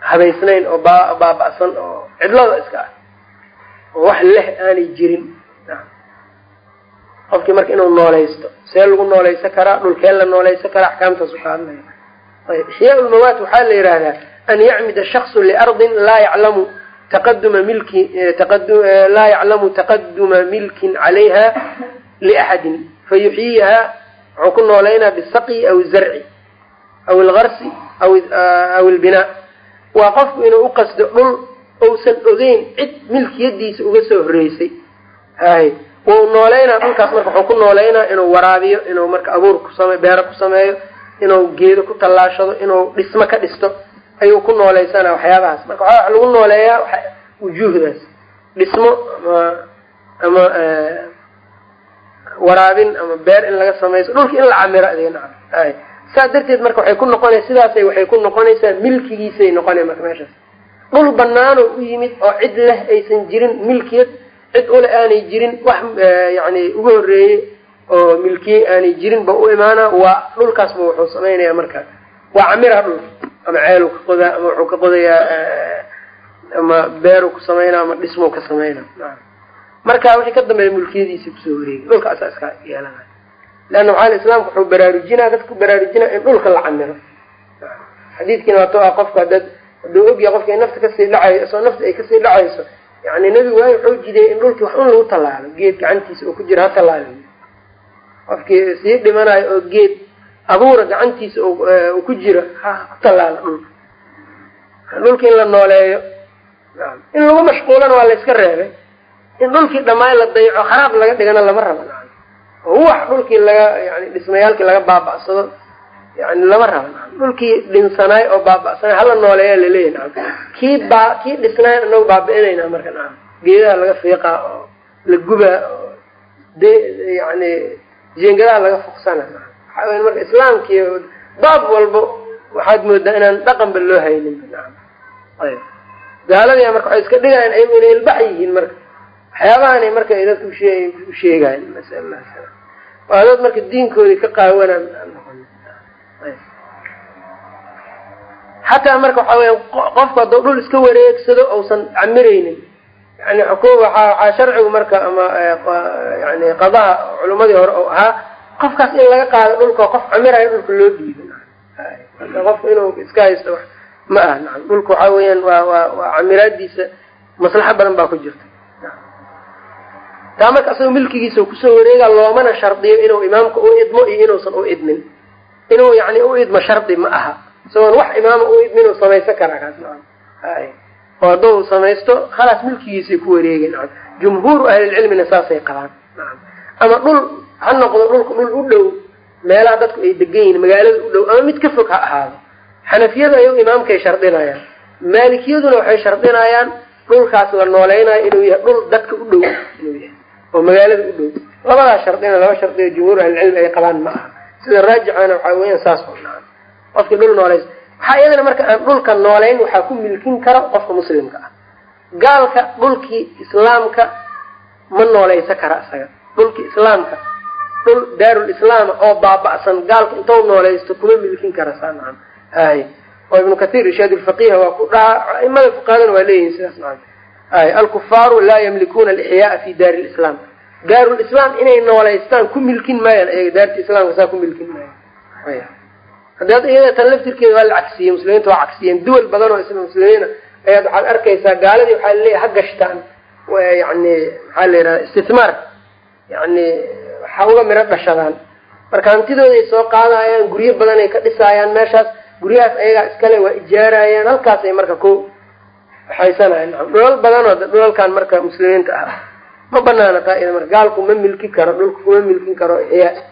habaysnayn oo ba baaba'san oo cidlada iska ah oo wax leh aanay jirin qofkii marka inuu nooleysto see lagu nooleysan karaa dhulkeen la nooleysan karaa axkaamtaasu ka hadlaya ayb ixyaa waxaa la yihahdaa an yacmida shaksu liardin laa yaclamu taqaduma milki laa yaclamu taqaduma milkin calayha liaxadin fayuxyiiha wuxuu ku nooleynaa bisaqyi aw zarci aw algarsi aw albinaa waa qofku inuu uqasdo dhul ousan ogeyn cid milkiyadiisa uga soo horeysay hay wau nooleynaa dhulkaas marka wuxuu ku nooleynaa inuu waraabiyo inuu marka abuur kusame beero ku sameeyo inuu geedo ku tallaashado inuu dhismo ka dhisto ayuu ku nooleysana waxyaabahaas. Marka waxaa wax lagu nooleeyaa wujuuhdaas. Dhismo ama ama waraabin ama beer in laga samayso dhulka in la camiro adeena ay saa darteed marka waxay ku noqonay sidaasay waxay ku noqonaysaa milkigiisay noqonay marka meeshaas. Dhul banaano u yimid oo cid leh aysan jirin milkiyad cid ule aanay jirin wax yani uga horeeyey oo milkiyey aanay jirin ba u imaanaa waa dhulkaasba wuxuu samaynaya marka. Waa camira dhulka ama ceelu ka qodaa ama wuxuu ka qodayaa ama beeru ku sameynaa ama dhismuu ka sameynaa marka wixii ka dambeeya mulkiyadiisa ku soo wareegay. Dhulka asaa iska yeelana leanna maxaa islaamka wuxuu baraarujinaa dadku baraarujinaa in dhulka la camiro. Xadiidkiina waato ah qofka hadad hadduu ogyahay qofka in nafta ka sii dhacayo isoo nafta ay ka sii dhacayso yani nebigu waa wuxuu jidiyey in dhulkii wax un lagu tallaalo geed gacantiisa oo ku jira ha tallaali qofkii sii dhimanayo oo geed abuura gacantiisa uu ku jiro ha ku tallaalo dhulka dhulka in la nooleeyo in lagu mashquulana waa la iska reebay. In dhulkii dhammaan la dayaco kharaab laga dhigana lama raba oo wax dhulkii laga yani dhismayaalkii laga baaba'sado yani lama raba. Dhulkii dhinsanaay oo baaba'sanay hala nooleeya laleeyahy naam. Kii baa kii dhisnaay inagu baabi'inayna marka naam. Geedaha laga fiiqaa oo la gubaa oo de yani jeengadaha laga fuqsana waxaa marka islaamkii baab walba waxaad moodaa inaan dhaqanba loo haynin ayb gaaladiia marka waxay iska dhigayaan ayagu inay ilbax yihiin marka. Waxyaabahanay marka ay dadka ushee usheegayan masala waa dad marka diinkoodii ka qaawanaan xataa marka waxa weya qofku hadduu dhul iska wareegsado uusan camiraynin yani waxaa sharcigu marka ama yani qadaha culimadii hore oo ahaa qofkaas in laga qaado dhulka qof camirayo dhulka loo dhiibo marka qofku inuu iska haysto ma aha nacam. Dhulka waxaa weeyaan waa waa waa camiraadiisa maslaxo badan baa ku jirta. Taa marka asagoo milkigiisa ku soo wareega loomana shardiyo inuu imaamka u idmo iyo inuusan u idmin. Inuu yani u idmo shardi ma aha isagoon wax imaama u idmi inuu samaysan karaa kaas. Hay oo hadduu samaysto khalaas milkigiisay ku wareegeen nacam jumhuuru ahlilcilmina saasay qabaan. Ama dhul ha noqdo dhulka dhul u dhow meelaha dadku ay degan yihiin magaalada u dhow ama mid ka fog ha ahaado. Xanafiyadu ayagu imaamkay shardinayaan maalikiyaduna waxay shardinayaan dhulkaas la noolaynayo inuu yahay dhul dadka u dhow inuu yahay oo magaalada u dhow. Labadaas shardina laba shardiyo jumhuur ahlicilmi ay qabaan ma aha. Sida raajixana waxaa weeyaan saas oo qofkii dhul noolays. Waxaa iyadana marka aan dhulka noolayn waxaa ku milkin karo qofka muslimka ah. Gaalka dhulkii islaamka ma noolaysa kara isaga dhulkii islaamka dhul daarul islaama oo baaba'san gaalka intau noolaysto kuma milkin kara saa nacam. Hay oo ibnu kathiir irshaad lfaqiha waa ku dhaha aimada fuqahadana waa leeyihiin sidaas nacam. Hay alkufaaru laa yamlikuuna alixyaaa fi daari lislaam daarulislaam inay noolaystaan ku milkin maayaan ayaga daarti islaamka saa ku milkin maayaan haddaad iyada tan laftirkeeda waa la cagsiyey muslimiinta waa cagsiyeen duwal badan oo isla muslimiina ayaad waxaad arkaysaa gaaladii waxaa la leeyahay ha gashtaan yani maxaa la yidhaha istithmaar yani waxa uga miro dhashadaan. Marka hantidooday soo qaadayaan guryo badan ay ka dhisaayaan meeshaas guryahaas ayagaa iskale waa ijaarayaan halkaasay marka ku waxaysanayan dhulal badan oo dhulalkan marka muslimiinta ah. Ma banaana taa ida marka gaalku ma milki karo dhulka kuma milkin karo ixyaa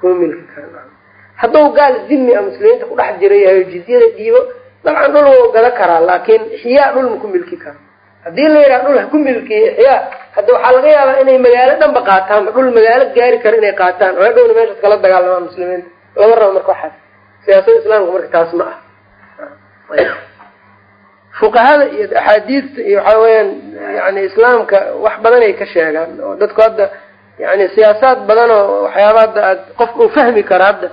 kuma milki karo hadduu gaal zimi a muslimiinta ku dhex jira yahay jizyada dhiibo dabcan dhul wau gada karaa laakiin ixyaa dhul ma ku milki karo. Haddii la yidhaha dhul ha ku milkiya ixyaa hadda waxaa laga yaabaa inay magaalo dhanba qaataanba dhul magaalo gaari karo inay qaataan. Oo hadhowna meeshaas kala dagaalamaan muslimiinta. Lama rabo marka waxaas. Siyaasada islaamka marka taas ma ah fuqahada iyo axaadiista iyo waxaa weyaan yani islaamka wax badan ay ka sheegaan. Oo dadku hadda yani siyaasaad badan oo waxyaaba hadda aad qofka uu fahmi karo hadda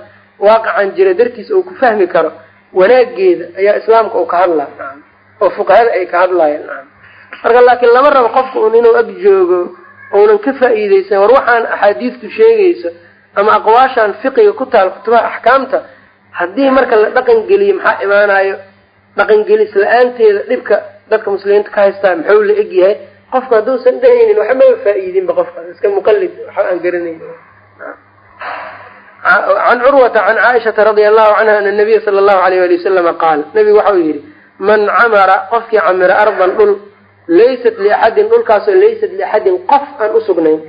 waaqacan jira dartiisa uu ku fahmi karo wanaageeda ayaa islaamka uu ka hadlaa. Oo fuqahada ay ka hadlayaan nacam marka laakiin lama rabo qofka un inuu ag joogo uunan ka faa'iideysan war waxaan axaadiistu sheegayso ama aqwaashan fiqiga ku taal kutubaha axkaamta haddii marka la dhaqan geliyo maxaa imaanayo dhaqangelis la'aanteeda dhibka dadka muslimiinta ka haystaa muxuu la eg yahay qofku hadduusan dhahaynin waxmaba faa-iidinba qofka iska muqalid waxa aan garanayn can curwata can caaishata radia allahu canha ana nabiya sala allahu alayh ali wasalama qaal nabigu waxa uu yihi man camara qofkii camira ardan dhul laysat liaxadin dhulkaasoo laysat liaxadin qof aan usugnayn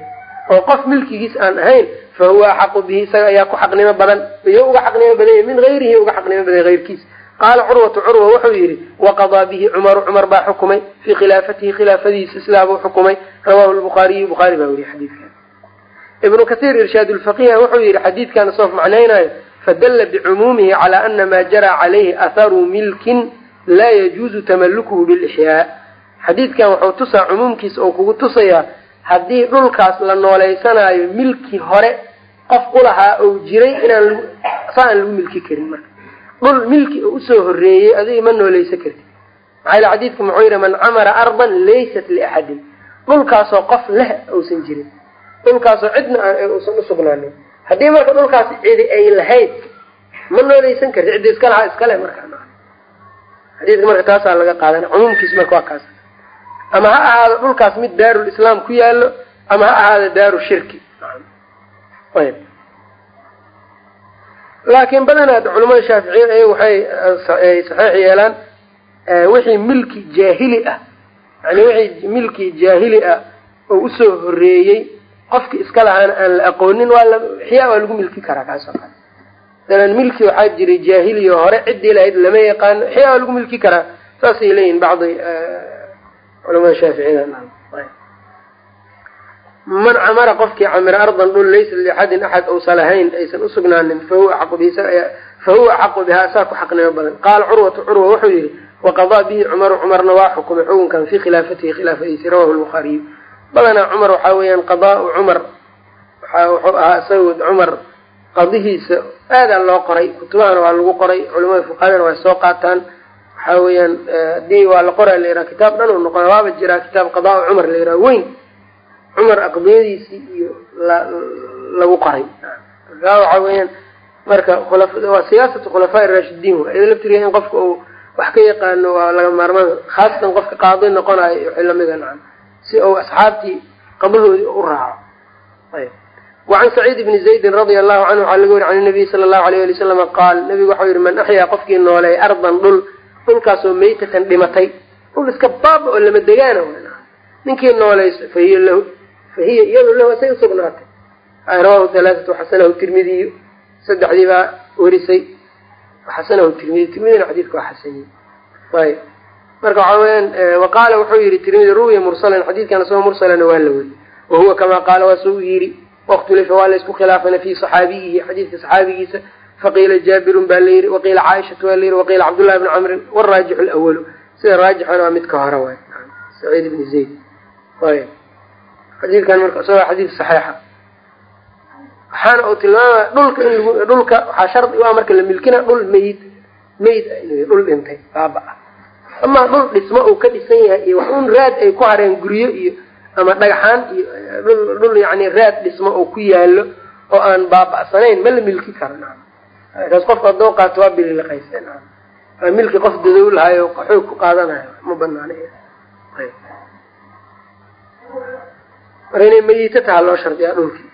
oo qof milkigiis aan ahayn fa huwa axaqu bihi isaga ayaa ku xaqnimo badan iyo uga xaqnimo badanya min hayrihi uga xaqnimo badan hayrkiis qaala curwatu curwa wuxuu yidhi waqadaa bihi cumaru cumar baa xukumay fii khilaafatihi khilaafadiisa sidaabuu xukumay rawahu lbukhaariyu bukhaari baa weriye xadiidkan ibnu kasiir irshaad lfaqiha wuxuu yihi xadiidkan soof macnaynayo fadalla bicumuumihi calaa ana maa jaraa calayhi atharu milkin laa yajuuzu tamalukuhu bilixyaa xadiidkan wuxuu tusaa cumuumkiisa oo kugu tusayaa haddii dhulkaas la noolaysanaayo milki hore qof ulahaa ou jiray inaan saa aan lagu milki karin marka. Dhul milki oo u soo horeeyey adiga ma noolaysa kartid. Maxaa yile xadiidka muxuu yihi man camara ardan laysat liaxadin. Dhulkaasoo qof leh uusan jirin dhulkaasoo cidna aan uusan usugnaanin haddii marka dhulkaas cidi ay lahayd ma noolaysan karti ciddi iska lahaa iskale marka. Xadiidka marka taasaa laga qaadana cumuumkiis marka waa kaas. Ama ha ahaado dhulkaas mid daarul islaam ku yaallo ama ha ahaado daaru shirki. Ayb. Laakiin badanaa culamada shaaficiyada ayaga waxay saxiix yeelaan wixii milki jaahili ah yani wixii milki jaahili ah oo u soo horeeyey qofki iska lahaana aan la aqoonin waa xiyaa waa lagu milki karaa kaasoo kale. Masalan milki waxaa jiray jaahiliyo hore ciddii lahayd lama yaqaano xiyaa waa lagu milki karaa. Saasay leeyihiin bacdi culamada shaaficiyada. Man camara qofkii camira ardan dhul laysa liaxadin axad uusa lahayn aysan usugnaanin axaqu fahuwa axaqu bihaa saa ku xaqnimo badan. Qaala curwatu curwa wuxuu yihi waqadaa bihi cumaru cumarna waa xukumay xukunkan fii khilaafatihi khilaafadiisi rawahu lbukhaariyu badanaa cumar waxaa weeyaan qadaau cumar. Wuxuu ahaa isaga cumar. Qadihiisa aadaa loo qoray kutubahana waa lagu qoray culamada fuqahadana waa soo qaataan. Waxaa weeyaan haddii waa la qoraa la yidhaha kitaab dhan uu noqona waaba jiraa kitaab qadaau cumar la yidhaha weyn. Cumar aqdiyadiisii iyo lagu qoray. Markaa waxaa weeyaan marka waa siyaasatu khulafaa raashidiin wa ida laftirya in qofka uu wax ka yaqaano waa laga maarmaan khaasatan qofka qaadi noqonayo wixii lamida nacan si uu asxaabtii qabahoodii u raaco. Wacan saciid bni zaydin radia allahu canhu waxaa laga wari can nabiyi sala allahu alayh ali wasalama qaal nabigu waxau yihi man axyaa qofkii nooleey ardan dhul dhulkaasoo meytatan dhimatay dhul iska baaba oo lama degaana ninkii noolayso fahiya lahu fahiya iyado lahu asay usugnaatay rawahu halaaatu waxasanahu tirmidiyu saddexdii baa warisay. Waxasanahu tirmidi tirmidina xadiidka waa xasaniye ayb marka waxaa weyaan waqaala wuxuu yihi tirmidi ruwiya mursalan xadiidkan isagoo mursalana waa la weri wahuwa kamaa qaala waa suu yidhi. Wakhtulifa waa laysku khilaafana fii saxaabiyihi xadiidka saxaabigiisa. Faqiila jaabirun baa la yidhi waqiila caaishatu waa la yidhi waqiila cabdullahi bni camrin waraajixu lwalu sida raajixana waa midka hore waay saciid bni zayd. Ayb xadiidkan marka isagoo xadiid saxiixa. Waxaana uu tilmaamaya dhulka in dhulka waxaa shardi u ah marka la milkina dhul meyd meyd dhul dhintay baaba amaa dhul dhismo uu ka dhisan yahay iyo wax un raad ay ku hareen guryo iyo ama dhagaxaan iyo dhul dhul yani raad dhismo oo ku yaalo oo aan baaba'sanayn ma la milki karo kaas qofka haddoo qaato waa bililiqaysa naam. Waa milki qof dadow lahayo xoog ku qaadanayo ma banaana marka inay meyita taha loo shardiyaa dhulkii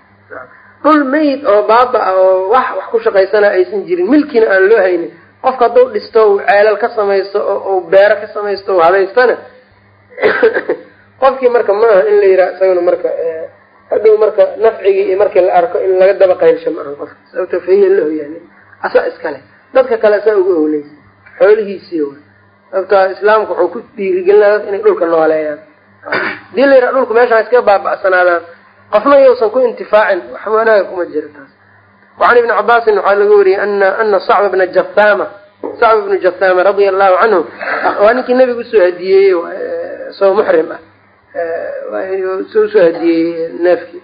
dhul meyid oo baaba-a oo wax wax ku shaqaysana aysan jirin milkina aan loo haynin qofka hadduu dhisto u ceelal ka samaysto oo beero ka samaysto o hadaystana qofkii marka maaha in la yidhaha isagana marka hadhow marka nafcigii iyo markii la arko in laga daba qaylsho maaha qofka. Sababto fahiya la hoyaani asaa iskale dadka kale asaa uga owleysa xoolihiisii wa sababto islaamka wuxuu ku dhiirigelinaa dad inay dhulka nooleeyaan. Hadii la yidhaha dhulka meeshaa iskaga baaba'sanaadaan qofna yowsan ku intifaacin wax wanaaga kuma jira taas wacan ibni cabaasin waxaa laga wariyey ana sacba bna jathama sacba bnu jathama radia allahu canhu waa ninkii nabiga u soo hadiyeeyey isagoo muxrim ah u soo hadiyeeyey neefkii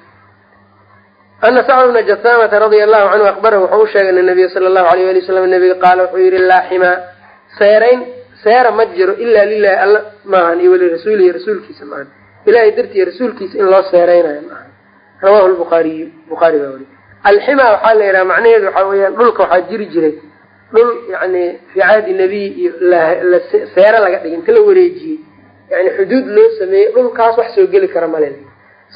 ana sacba bna jathamata radia allahu canhu akbarahu wuxuu u sheegay ana nabiya sala allahu alayh ali wasalam nabiga qaala wuxuu yihi laaximaa seerayn seera ma jiro ilaa lilahi alla maahan iyo weli rasuulihi rasuulkiisa maahan ilahay dartiiyo rasuulkiisa in loo seereynayo maahan rawahu lbukhaariyu bukhaari baa alximaa waxaa la yidhaha macnaheedu waxaa weeyaan dhulka waxaa jiri jiray dhul yani fii caadi nebiy iyo la seero laga dhigay inta la wareejiyey. Yani xuduud loo sameeyey dhulkaas wax soo geli kara male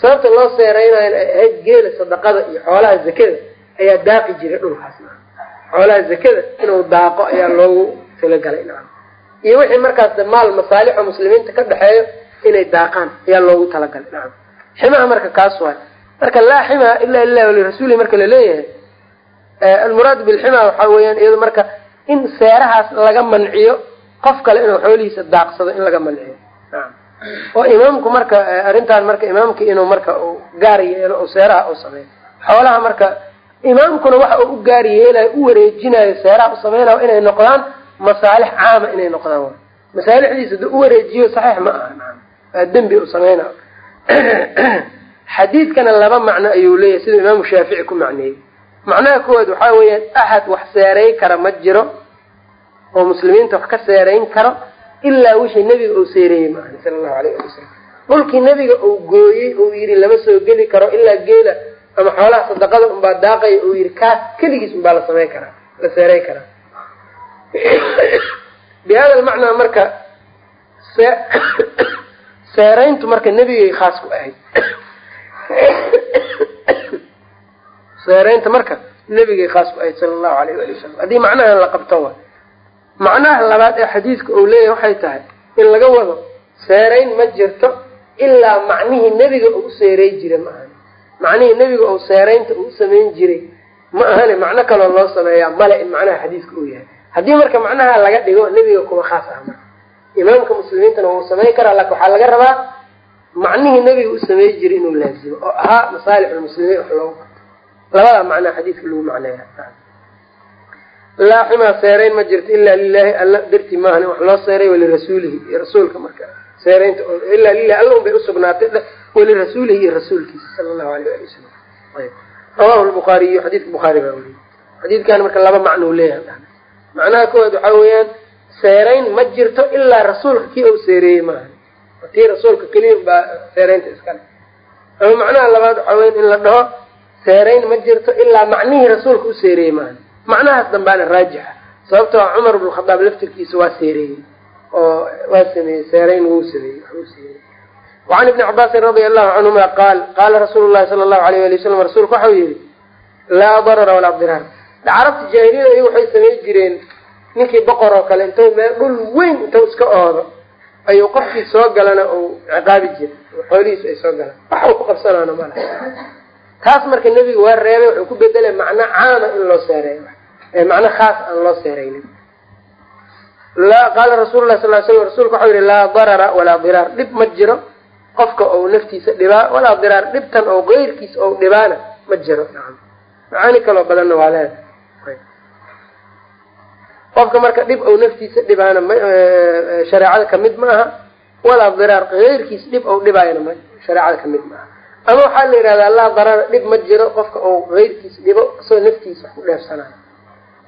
sababta loo seereynayo ay ahayd geela sadaqada iyo xoolaha zakada ayaa daaqi jiray dhulkaas xoolaha zakada inuu daaqo ayaa loogu talagalay naam. Iyo wixii markaas maal masaalixo muslimiinta ka dhexeeyo inay daaqaan ayaa loogu talagalay nacam ximaha marka kaas waay marka laa xima ila lilah walirasuuli marka la leeyahay almuraadu bilxima waxaa weeyaan iyado marka in seerahaas laga manciyo qof kale inuu xoolihiisa daaqsado in laga manciyo. Oo imaamku marka arrintaan marka imaamka inuu marka gaar yeelo oo seeraha u sameeyo. Xoolaha marka imaamkuna waxa uu u gaar yeelayo u wareejinayo seeraha u sameynayo inay noqdaan masaalix caama inay noqdaan masaalixdiisa da u wareejiyo saxiix ma aha dembi u sameynayo xadiidkana laba macno ayuu leeyahay siduu imaamu shaafici ku macneeyey. Macnaha koowaad waxaa weeyaan axad wax seeray kara ma jiro oo muslimiinta wax ka seerayn karo ilaa wixii nebiga uu seereeyey maaha sala allahu alayh ali wasalam dhulkii nebiga uu gooyey uu yidhi lama soo geli karo ilaa geela ama xoolaha sadaqada unbaa daaqaya uu yidhi kaas keligiis unbaa la sameyn karaa la seeray karaa. Bi hada lmacnaa marka seerayntu marka nebigay khaas ku ahayd seeraynta marka nebigay khaas ku ahayd sala allahu alayh wali wasalam haddii macnahan la qabto wa macnaha labaad ee xadiidka uu leeyahay waxay tahay in laga wado seerayn ma jirto ilaa macnihii nebiga uu seeray jiray ma ahani. Macnihii nebiga uu seeraynta uu samayn jiray ma ahane macno kaloo loo sameeyaa male in macnaha xadiidka uu yahay. Haddii marka macnaha laga dhigo nebiga kuma khaas ah marka. Imaamka muslimiintana wuu samayn karaa laakin waxaa laga rabaa macnihii nebiga u samey jiray inuu laazimo oo ahaa masaalix lmuslimiin wax loogu qabto. Labadaa macnaa xadiidka lagu macneeya laaximaa seerayn ma jirto ilaa lilahi alla darti maahan wax loo seeray walirasuulihi iyo rasuulka marka. Seeraynta ilaa lilahi alla un bay usugnaatay walirasuulihi iyo rasuulkiisa sala allahu alayh ali wasalam ayb rawahu lbukhaariyu xadiidka bukhaari baa weriyey xadiidkan marka laba macnuu leeyahay. Macnaha kowaad waxaa weeyaan seerayn ma jirto ilaa rasuulka kii uu seereeyey maaha tii rasuulka keliya baa seeraynta iskale. Ama macnaha labaad waxaa weya in la dhaho seerayn ma jirto ilaa macnihii rasuulka u seereeyey maaha macnahaas dambaana raajixa. Sababtoo a cumar bnu khadaab laftirkiisa waa seereeyey oo waa sameeyey seerayn wuu sameeyey waxuu seereeyey wacan ibni cabaasin radia allahu canhuma qaal qaala rasuulu llahi sala allahu alayh ali wasalam rasuulku waxau yihi laa darara walaa diraar carabta jaahiliyada iyagu waxay samey jireen ninkii boqor oo kale intuu meel dhul weyn intuu iska oodo ayuu qofkii soo galana uu ciqaabi jiray. Xoolihiisu ay soo galaan. Waxa uu ku qabsanaana mala taas marka nebiga waa reebay wuxuu ku bedelay macno caama in loo seereeyo. Macno khaas aan loo seeraynin qaala rasuulu lah sal l slam rasulku waxau yihi laa darara walaa diraar dhib ma jiro. Qofka ou naftiisa dhibaa walaa diraar dhibtan oo keyrkiisa ou dhibaana ma jiro. Macaani kaloo badanna waa leedahay qofka marka dhib ou naftiisa dhibaana shareecada ka mid ma aha walaa diraar keyrkiisa dhib ou dhibaayana m shareecada ka mid ma aha ama waxaa la yidhahdaa laa darara dhib ma jiro qofka ou keyrkiisa dhibo isagoo naftiisa wax ku dheefsanayo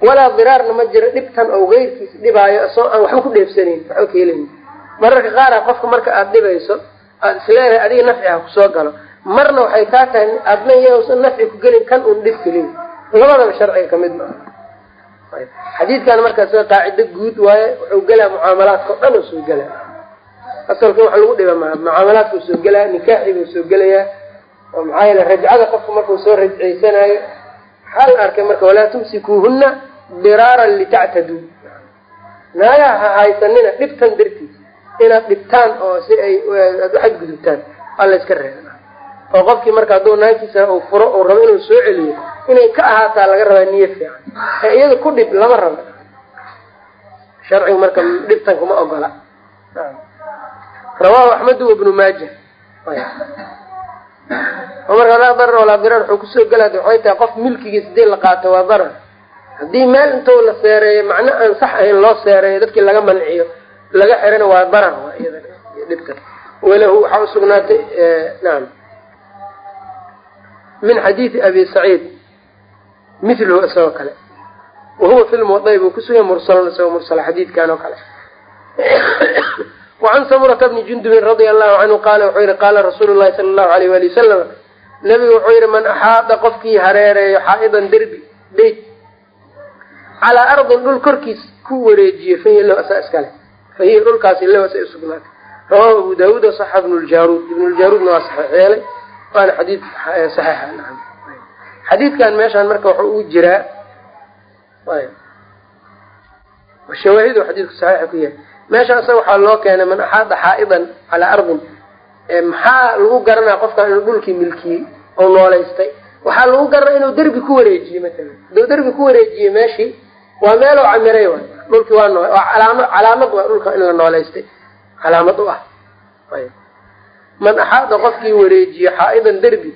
walaa diraarna ma jiro dhibtan ou keyrkiisa dhibaayo isagoo aan waxba ku dheefsanayn waxba kahelin mararka qaara qofka marka aada dhibayso aada isleedahay adiga nafci ha ku soo galo. Marna waxay kaa tahay adna iyausan nafci ku gelin kan un dhib keliya labadaba sharciga ka mid ma aha xadiidkan markaas qaacido guud waaye wuxuu gelaa mucaamalaadka o dhan oo soo gelaa asalka wax lagu dhiba maa mucaamalaadkau soo gelaa nikaaxibuu soo gelayaa oo maxaa yeele rajcada qofka markuu soo rajcaysanaayo waxaa la arkay marka walaa tumsikuuhuna diraaran litactaduu naagaha ha haysanina dhibtan dartiis inaad dhibtaan oo si ay aad uxadgudubtaan waa la yska reeba oo qofkii marka hadduu naagtiisa uu furo uu rabo inuu soo celiyo inay ka ahaataa laga rabaa niyo fiican. Ee iyada ku dhib lama rabo. Sharcigu marka dhibtan kuma ogola. Rawahu axmedu wabnu maaja. Marka laa darar walaa dirar wuxuu ku soo gelaa waxay tahay qof milkigiis haddii la qaato waa darar. Haddii meel intuu la seereeyo macno aan sax ahayn loo seereeyo dadkii laga manciyo laga xirana waa darar dhibta. Walahu waxaa usugnaatay naam. Min xadiidi abi saciid miluhu isagoo kale. Wahuwa fi lmuwaai buu kusugay mursalon isagoo mursala xadiidkan oo kale. Wacan samurata bni jundubin radia allahu canhu qaala wuxuu yihi qaala rasuulu llahi sala allahu alayh wali wasalam nabigu wuxuu yihi man axaada qofkii hareereeyo xaa'idan derbi dayd calaa ardin dhul korkiis ku wareejiyo fahiya lahu asaa iskale fahiya dhulkaasi lahu asay usugnaatay rawahu abu daawuud wasaxa ibnu ljaruud ibnu ljaruudna waa yeelay waana xadiid nacam xadiidkan meeshaan marka wuxuu ugu jiraa shawaahidu xadiidku saxiixa ku yahay. Meesha isaga waxaa loo keenay man axaada xaa'idan calaa ardin maxaa lagu garanaa qofkan inuu dhulkii milkiyey oo nooleystay waxaa lagu garanaa inuu derbi ku wareejiyey matalan haduu derbi ku wareejiyey meeshii waa meeloo camiray waay. Dhulkii waa noo waa calaama calaamad waa dhulka in la nooleystay calaamad u ah. Man axaada qofkii wareejiyo xaa'idan derbi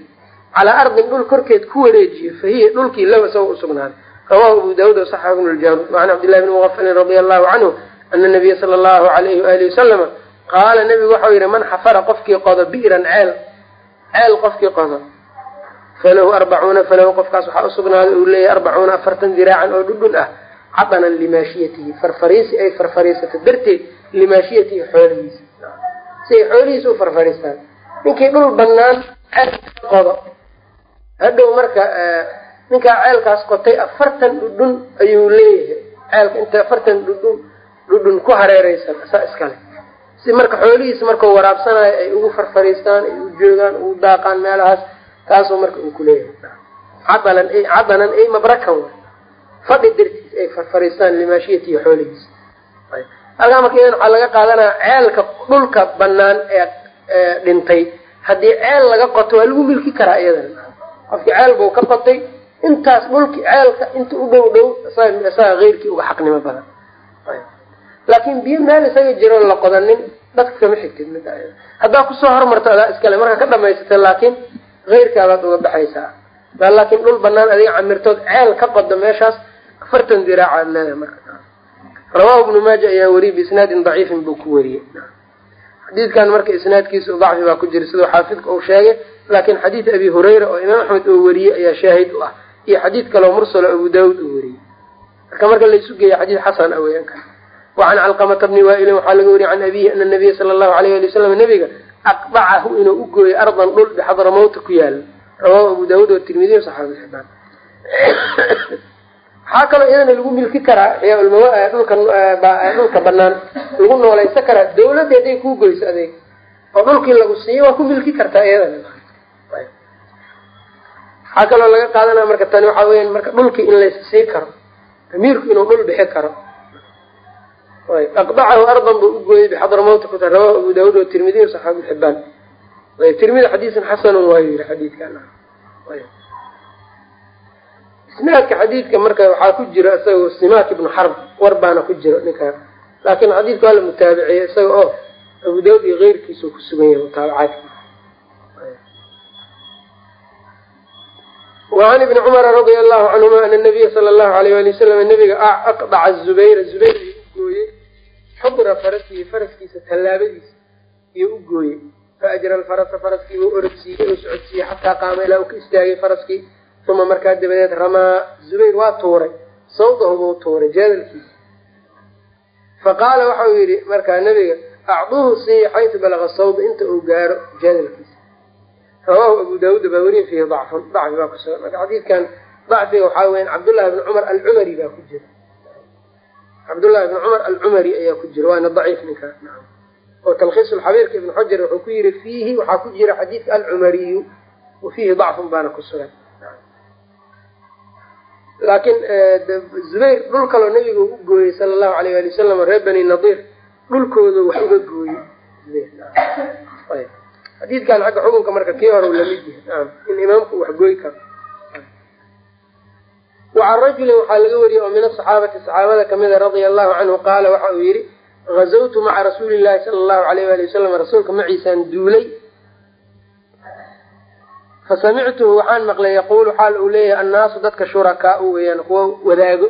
calaa ardin dhul korkeed ku wareejiyo fahiya dhulkii law isagoo usugnaaday rawahu abu daawuud wasaxahu ibnu ljaruud wacan cabdillahi bni muqafalin radia allahu canhu ana nabiya sala allahu alayhi waalihi wasalama qaala nebigu waxau yihi man xafara qofkii qodo bi'ran ceel ceel qofkii qodo falahu arbacuuna falahu qofkaas waxaa usugnaaday uu leeyahay arbacuuna afartan diraacan oo dhudhun ah cadanan limaashiyatihi farfariisi ay farfariisato darteed limaashiyatihi xoolihiisa. Si ay xoolihiisa u farfariistaan. Ninkii dhul banaan ceel qodo hadhow marka ninkaa ceelkaas qotay afartan dhudhun ayuu leeyahay. Ceelka inta afartan dhudhun dhudhun ku hareereysan saa iskale. Si marka xoolihiisa markau waraabsanayo ay ugu farfariistaan ay u joogaan ugu daaqaan meelahaas taasoo marka uu kuleeyahay cadalan cadanan ay mabrakan wa fadhi dartiis ay farfariistaan limaashiyatihi xoolihiisa. Halkaa marka idan waxaa laga qaadanaya ceelka dhulka banaan ee dhintay. Haddii ceel laga qoto waa lagu milki karaa iyadan qofkii ceel buu ka qotay intaas dhulki ceelka inta u dhow dhow isaga keyrkii uga xaqnimo badan. Laakin biyo meel isaga jiro la qodanin dadka kama xigtid mid haddaa ku soo hormarto adaa iskale. Markaa ka dhamaysata laakiin keyrkaabaad uga baxaysaa. Laakiin dhul banaan adiga camirtood ceel ka qodo meeshaas afartan diraacaad leedahay marka. Rawahu ibnu maaja ayaa wariyey biisnaadin daciifin buu ku wariyey. Xadiidkan marka isnaadkiisa dacfi baa ku jira siduu xaafidka uu sheegay laakiin xadiid abi hurayra oo imaam axmed oo wariyey ayaa shaahid u ah. Iyo xadiid kaleo mursalo abu daawud uu wariyey. Marka marka laysu geeya xadiid xasan ah weyanka wacan calqamata bni waailin waxaa laga wariyey can abihi ana nabiya sala allahu alayh ali wasalam nabiga aqdacahu inuu u gooyey ardan dhul bixadramawta ku yaalla rawahu abu daawud oo tirmidiy saxaabi xibaan waxaa kaloo iyadana lagu milki karaa xiyaa dhulka dhulka banaan lagu noolaysan karaa. Dawladda hadday kuu goyso adeeg oo dhulkii lagu siiyo waa ku milki kartaa iyadana waxaa kaloo laga qaadanaya marka tani waxaa weya marka dhulkii in lays sii karo amiirku inuu dhul bixi karo. Aqdacahu ardan buu ugooyey bixadramawta kuta rawahu abu daawud oo tirmidiy saxaabi xibaan tirmidi xadiisan xasanun waayu yiri xadiidkan isnaadka xadiidka marka waxaa ku jira isaga simaak ibnu xarb war baana ku jiro ninkaan laakiin xadiidka waa la mutaabiciyey isaga oo abu daawud iyo keyrkiisa ku sugan yahay mutaabacaadki wacan ibni cumara radia allahu canhuma ana nabiya sala allahu alayh ali wasalam nabiga aqdaca zubayra zubayr u gooyey xudra farasihi faraskiisa tallaabadiisa iyo u gooyey. Faajra alfarasa faraskii uu orodsiiyey uu socodsiiyey xataa qaama ilaa uu ka istaagay faraskii. Uma markaa dabadeed ramaa zubayr waa tuuray sawdahu buu tuuray jeedalkiisa faqaala waxa uu yidhi markaa nebiga acduuhu siiya xaysu balaga sawda inta uu gaaro jeedalkiisa rawaahu abu daawuud baa weriye fiihi dacfun dacfi baa kusugan marka xadiidkan dacfiga waxaa weyan cabdullahi bni cumar alcumari baa ku jira. Cabdullahi bni cumar alcumari ayaa ku jira waana daciif ninkaa oo talkhiis lxabiirka ibn xajar wuxuu ku yiri fiihi waxaa ku jira xadiidka alcumariyu wa fiihi dacfun baana ku sugan. Laakiin zubayr dhul kaloo nabiga u gooyey sala allahu alayh ali wasalam reer bani nadiir dhulkooda wax uga gooyey xadiidkan xagga xukunka marka kii hore la mid yahay. In imaamku wax gooy karo. Wacan rajulin waxaa laga wariyey oo min asaxaabati saxaabada kamida radia allahu canhu qaala waxa uu yihi gazawtu maca rasuuli llahi sala allahu alayh wali wasalam rasuulka maciisaan duulay. Fasamictuhu waxaan maqlay yaquulu xaal uu leeyahay annaasu dadka shurakaau weeyaan kuwo wadaago.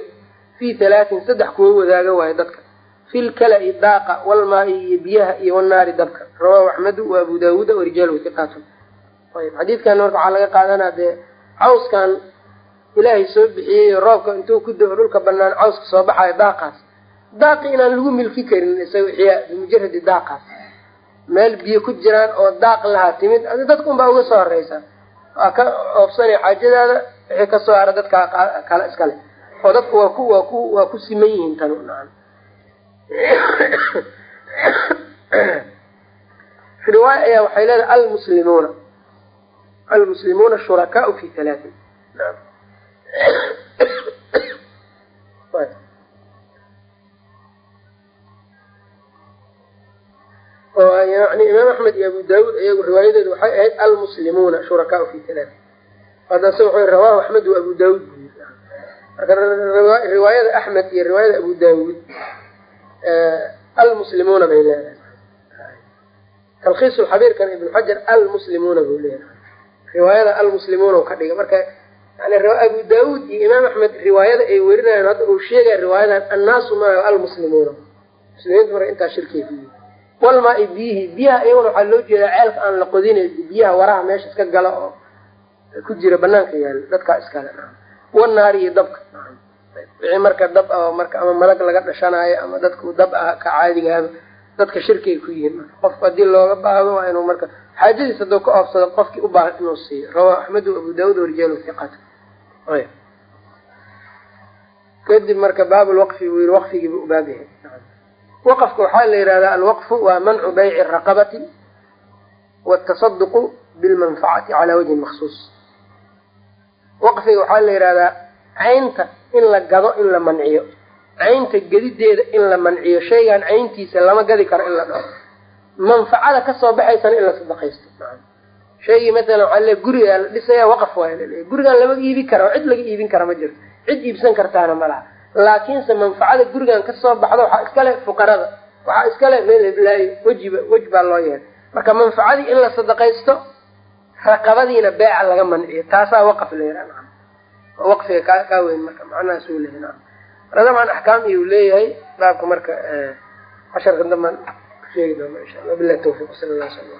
Fii halaatin saddex kuwo wadaago waayo dadka. Fi lkala-i daaqa walmaai iyo biyaha iyo wanaari dabka rawaahu axmedu wa abu daawuuda warijaalu hiqaatun ayb xadiidkan marka waxaa laga qaadanaa dee cawskan ilaahay soo bixiyey roobka intuu ku do dhulka banaan cawska soo baxayo daaqaas. Daaqi inaan lagu milki karin isaga ixyaa bimujaradi daaqaas. Meel biyo ku jiraan oo daaq lahaa timid adi dadka unbaa uga soo horeysa waa ka oobsanay xaajadaada wixii ka soo hara dadka kale iskale oo dadku waa ku waa ku waa ku siman yihiin tan nacan riwaaya ayaa waxay leedahay almuslimuuna. Almuslimuuna shurakaau fi halaatin oo yani imaam axmed iyo abu daawuud iyagu riwaayadooda waxay ahayd almuslimuuna shurakaau fi halaatin hadase wuxuu rawahu axmed wa abu daawuud marka riwaayada axmed iyo riwaayada abu daawuud almuslimuuna bay leedahay talkiis xabiirkan ibn xajar almuslimuuna buu leeyahay. Riwaayada almuslimuuna ka dhiga marka yani abu daawuud iyo imaam axmed riwaayada ay werinayan hadda uu sheegaya riwaayadan annaasu maayo almuslimuuna. Muslimiinta marka intaa shirkiya ku yihi walmaa-i biyihi biyaha iyaguna waxaa loo jeedaa ceelka aan la qodinay biyaha waraha meesha iska gala oo ku jira banaanka yaalo dadkaa iskale wanaari iyo dabka. Wixii marka dab ah marka ama malag laga dhashanaayo ama dadku dab ah ka caadigaaba dadka shirkiay ku yihiin. Marka qofku haddii looga baahdo waa inuu marka xaajadiis hadduu ka oofsado qofkii u baahan inuu siiyo. Rawaa axmedu abu daawud warijaalu hiqat kadib marka baabulwaqfi buu yiri waqfigiiba u baab yahay. Waqafka waxaa la yihahdaa alwaqfu waa mancu bayci raqabati watasaduqu bilmanfacati calaa wajhin maksuus waqfiga waxaa la yihahdaa caynta in la gado in la manciyo caynta gedideeda in la manciyo shaygan cayntiisa lama gadi karo in la dhaho. Manfacada ka soo baxaysana in la sadaqaysto. Shaygii masalan waxaa le gurigaa la dhisaya waqaf waay gurigaan lama iibi kara cid laga iibin kara ma jirto. Cid iibsan kartaana ma laha. Laakiinse manfacada gurigan ka soo baxdo waxaa iskale fuqarada. Waxaa iskale meel heblaayo wejiba wej baa loo yeelay. Marka manfacadii in la sadaqaysto raqabadiina beeca laga manciyo. Taasaa waqaf la yihah waqfiga kaa kaa weyn marka macnahaas u dabcan axkaam iyuu leeyahay. Baabka marka casharka dambaan sheegi doona insha allah. Bilahi tawfiq sala allah sala